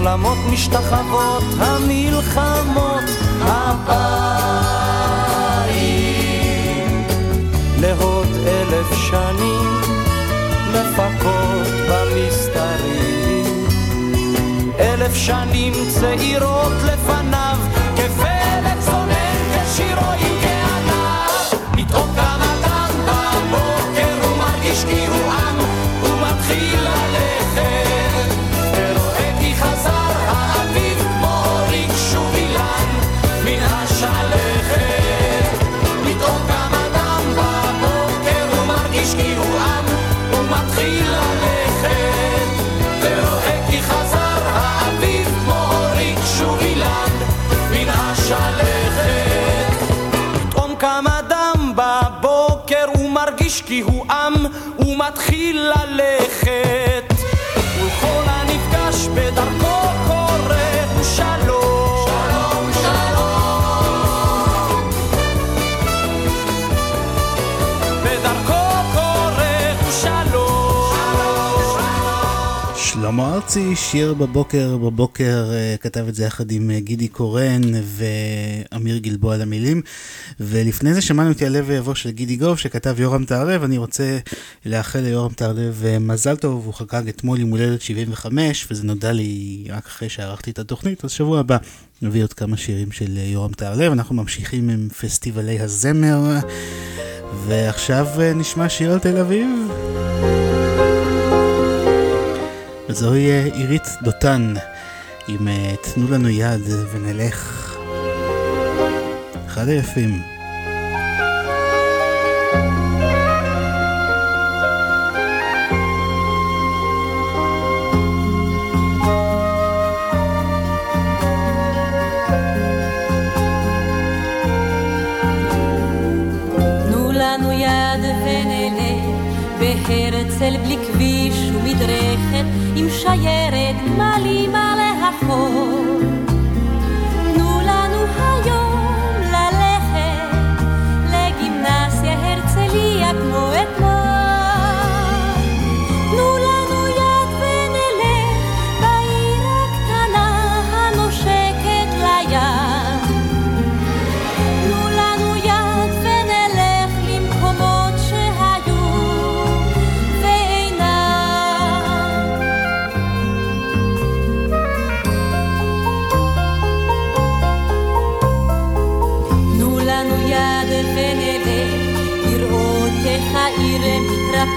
החלמות משתחוות, המלחמות, הבאים. לעוד אלף שנים, לפחות במסתרים. אלף שנים צעירות ללכת, ולכל הנפגש בדרכו קורא שלום. שלום, שלום. בדרכו קורא שלום. שלום. שלמה ארצי, שיר בבוקר בבוקר, אה, כתב את זה יחד עם אה, גידי קורן ואמיר גלבוע למילים. ולפני זה שמענו את יעלה ויבוא של גידי גוב, שכתב יורם טהרלב. אני רוצה לאחל ליורם טהרלב אה, מזל טוב, הוא חגג אתמול יום הולדת 75, וזה נודע לי רק אחרי שערכתי את התוכנית, אז שבוע הבא נביא עוד כמה שירים של יורם טהרלב. אנחנו ממשיכים עם פסטיבלי הזמר, ועכשיו נשמע שיר על תל אביב. וזוהי אה, עירית דותן עם אה, תנו לנו יד ונלך. אחד היפים. בהרצל בלי כביש ומדרכת עם שיירת גמלים על החול.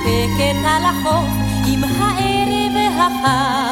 מתרפקת על החוף עם הערב החם.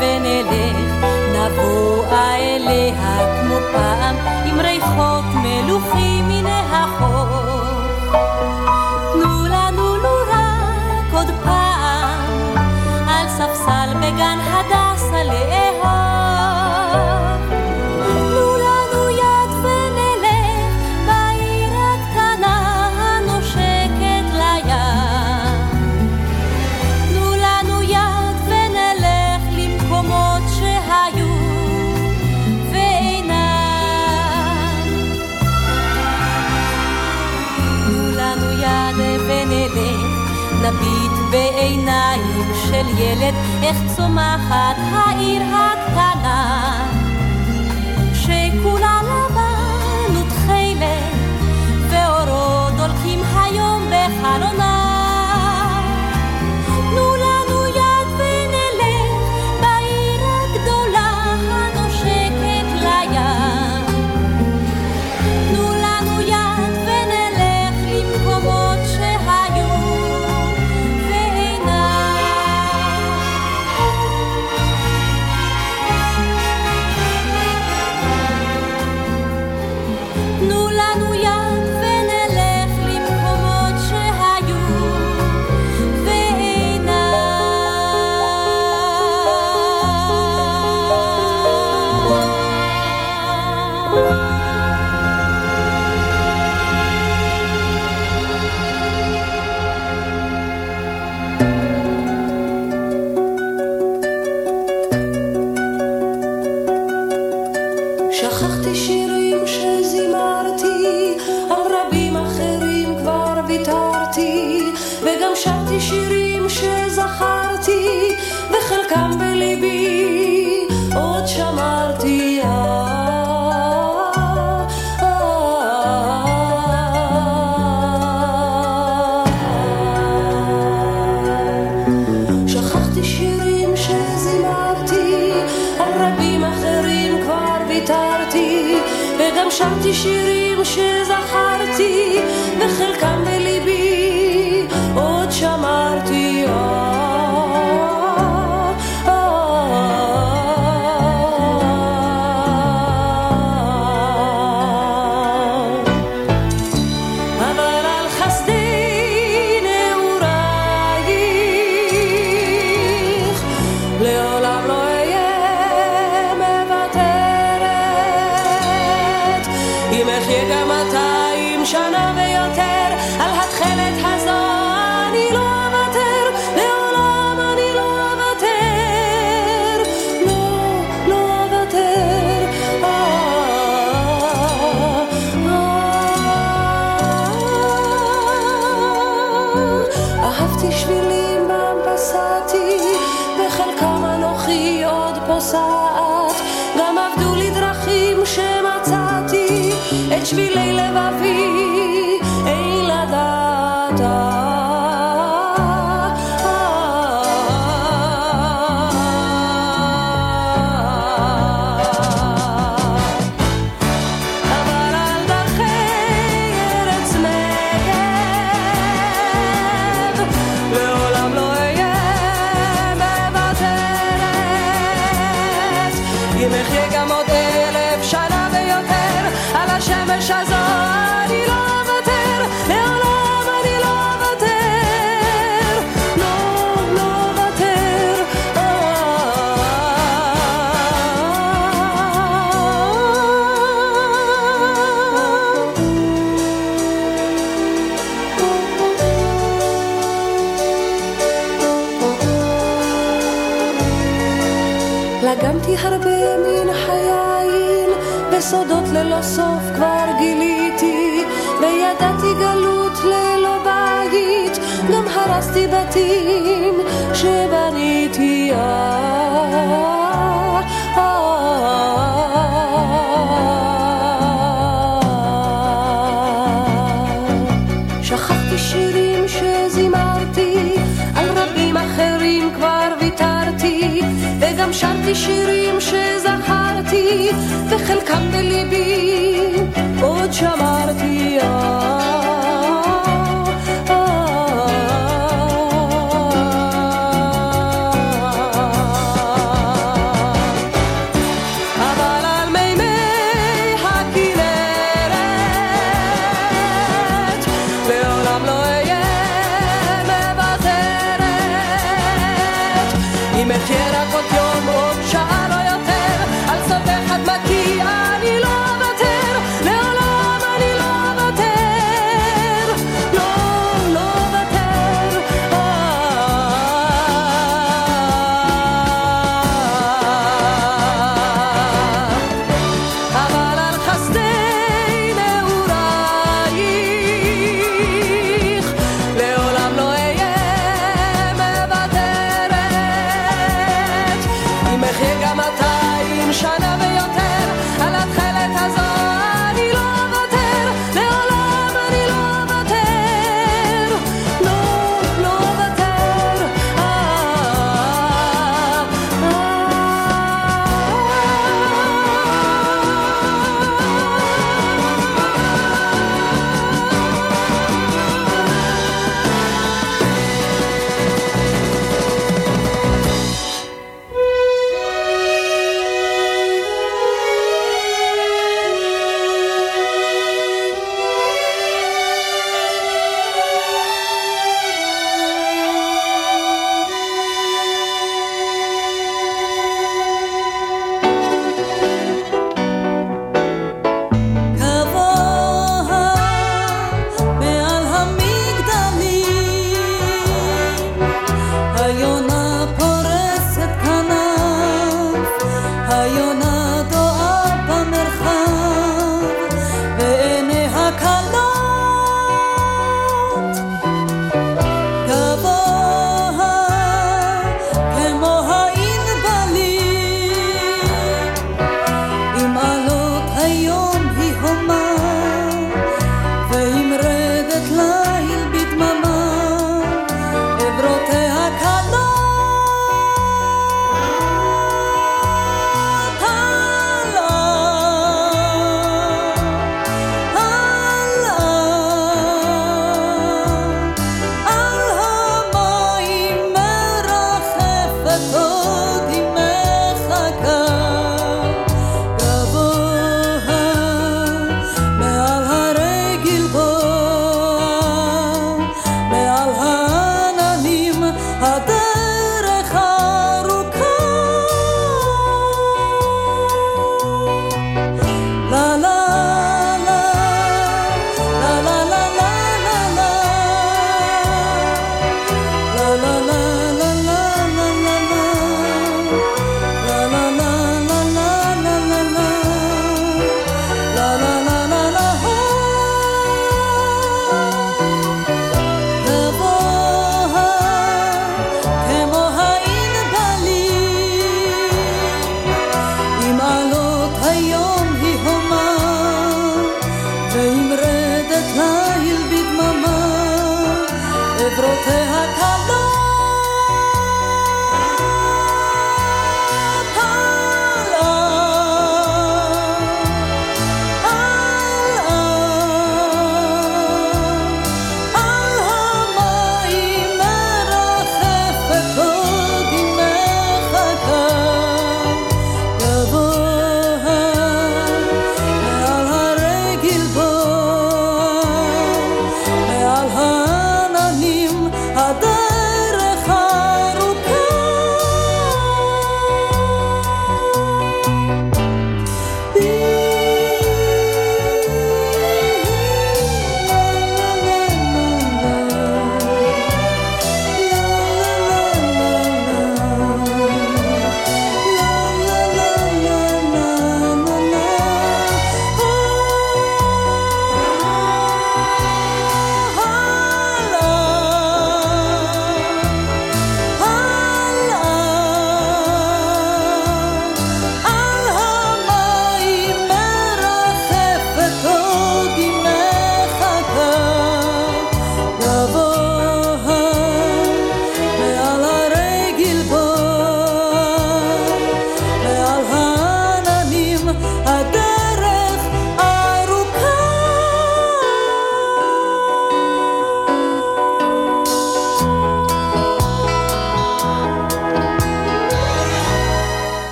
ונלך, נבוא אליה כמו פעם, עם ריחות מלוכים מן החוף. תנו לנו לו עוד פעם, על ספסל בגן הדסה לאהוב. בעיניים של ילד, איך צומחת הרסתי בתים שבניתי שכחתי שירים שזימרתי, על רבים אחרים כבר ויתרתי, וגם שרתי שירים שזכרתי, וחלקם בליבי עוד שמעתי.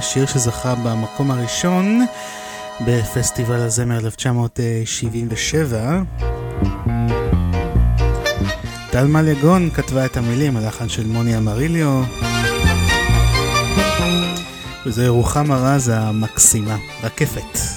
שיר שזכה במקום הראשון בפסטיבל הזמר 1977. טל מליגון כתבה את המילים, הלחן של מוני אמריליו. וזה רוחמה רז המקסימה, רקפת.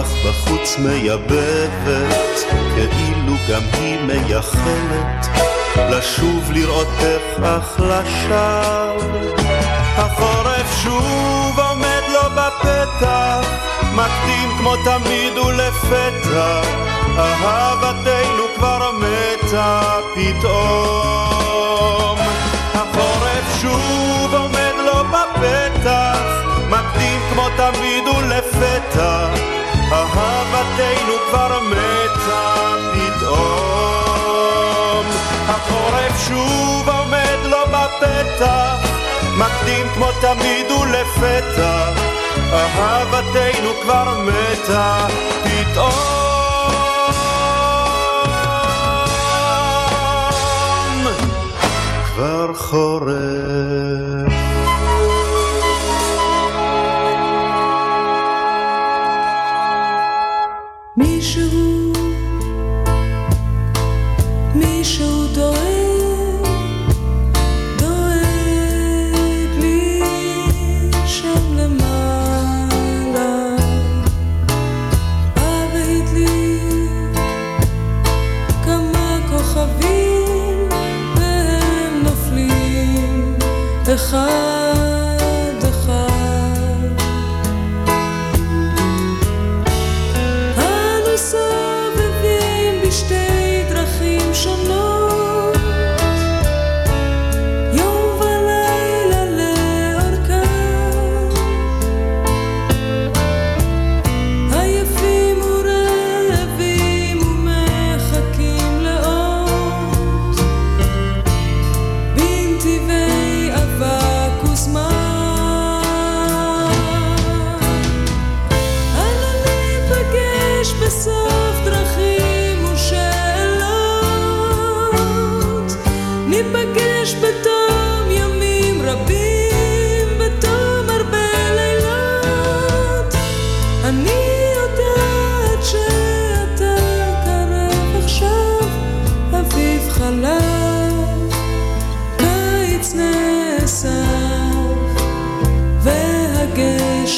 הרוח בחוץ מייבבת, כאילו גם היא מייחלת, לשוב לראותך אך לשווא. החורף שוב עומד לו בפתח, מקדים כמו תמיד ולפתע, אהבתנו כבר מתה פתאום. החורף שוב עומד לו בפתח, מקדים כמו תמיד ולפתע, אהבתנו כבר מתה פתאום. החורף שוב עומד לו בפתח, מקדים כמו תמיד ולפתע, אהבתנו כבר מתה פתאום. כבר חורף notre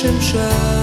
השם שם.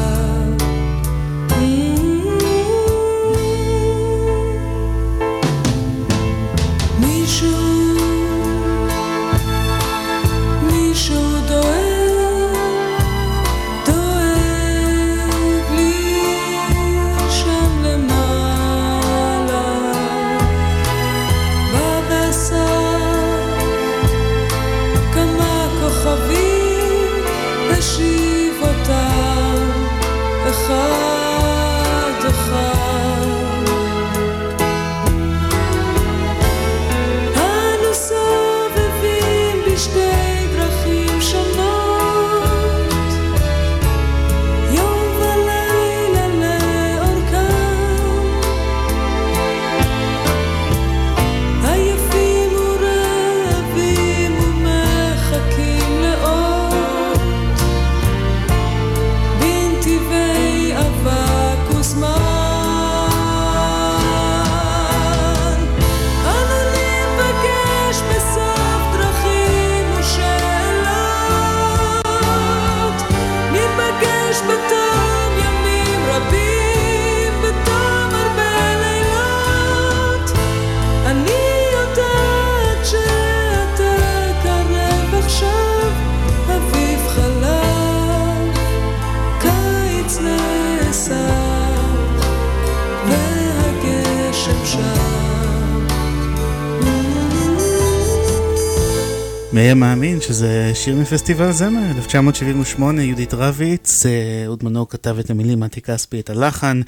מי מאמין שזה שיר מפסטיבל זמר, 1978, יהודית רביץ, אהוד מנור כתב את המילים, מתי כספי את הלחן,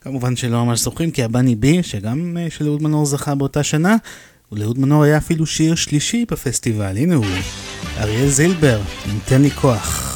כמובן שלא ממש זוכרים, כי הבני בי, שגם אה, של אהוד מנור זכה באותה שנה, ולאהוד מנור היה אפילו שיר שלישי בפסטיבל, הנה הוא, אריאל זילבר, נותן לי כוח.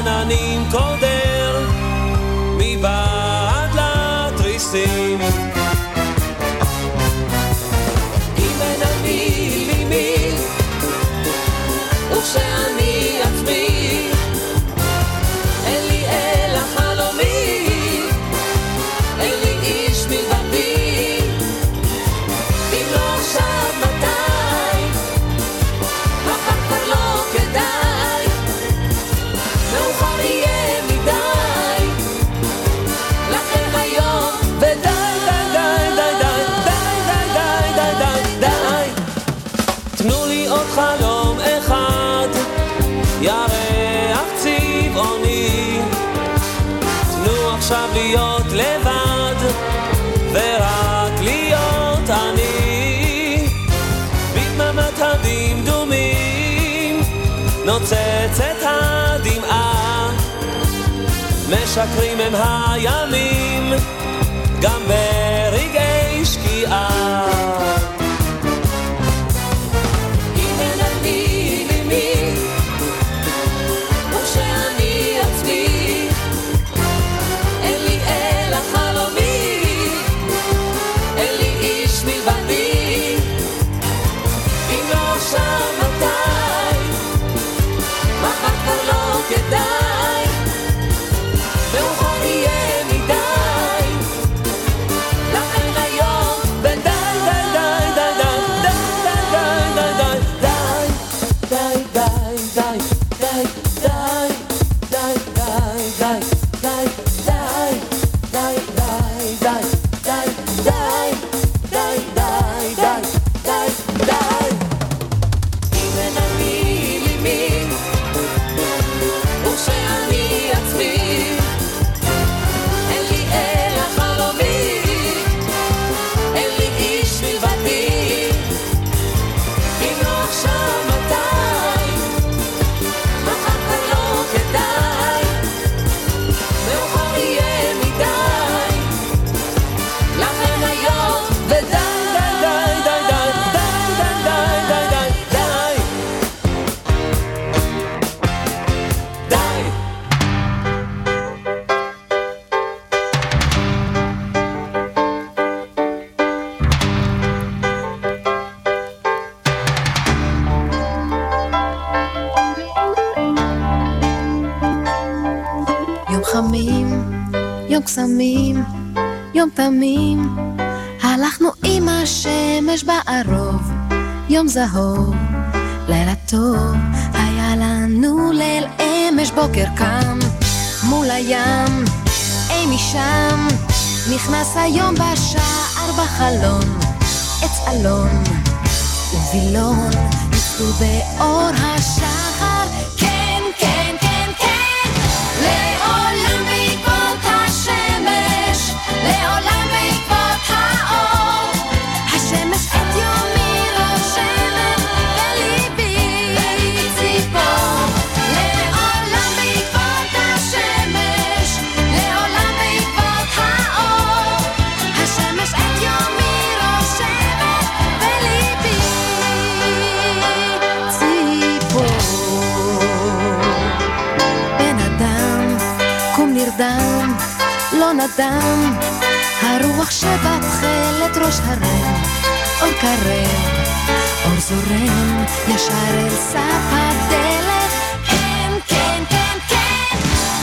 עננים קודר מבעד לתריסים. נכנס היום בשער בחלון, עץ אלון ווילון, יצאו באור השחר, נדם, הרוח שבתכלת ראש הרם, אור קרב, אור זורם, ישר אל סף הדלת, כן, כן, כן, כן,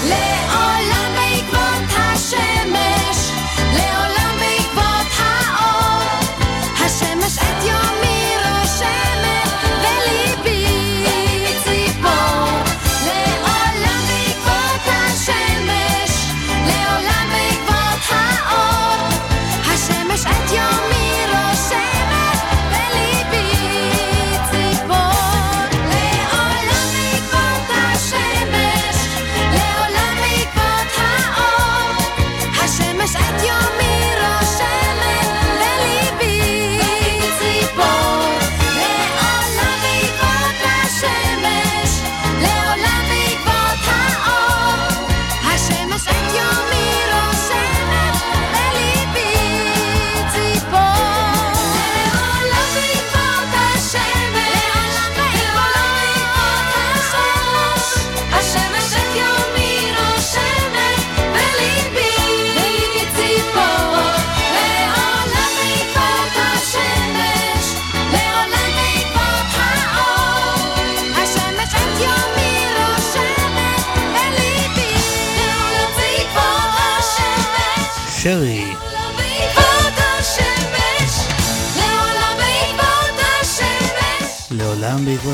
לעולם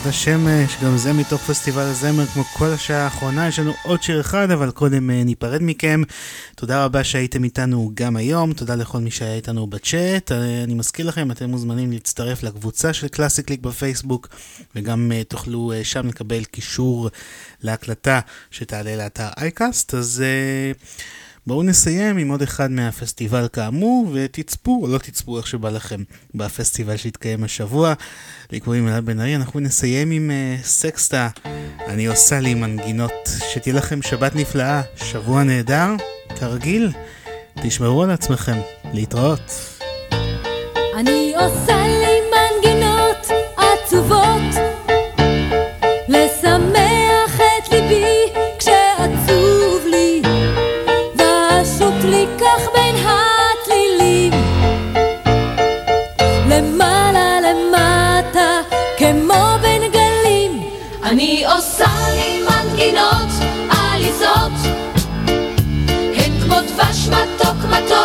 בעקבות השמש, גם זה מתוך פסטיבל הזמר כמו כל השעה האחרונה, יש לנו עוד שיר אחד, אבל קודם אה, ניפרד מכם. תודה רבה שהייתם איתנו גם היום, תודה לכל מי שהיה איתנו בצ'אט. אה, אני מזכיר לכם, אתם מוזמנים להצטרף לקבוצה של קלאסי קליק בפייסבוק, וגם אה, תוכלו שם לקבל קישור להקלטה שתעלה לאתר אייקאסט, אז... אה, בואו נסיים עם עוד אחד מהפסטיבל כאמור, ותצפו או לא תצפו איך שבא לכם בפסטיבל שהתקיים השבוע. לי קוראים אלעד בן ארי, אנחנו נסיים עם uh, סקסטה, אני עושה לי מנגינות. שתהיה לכם שבת נפלאה, שבוע נהדר, כרגיל, תשמרו על עצמכם, להתראות. אני עושה לי מתוק מתוק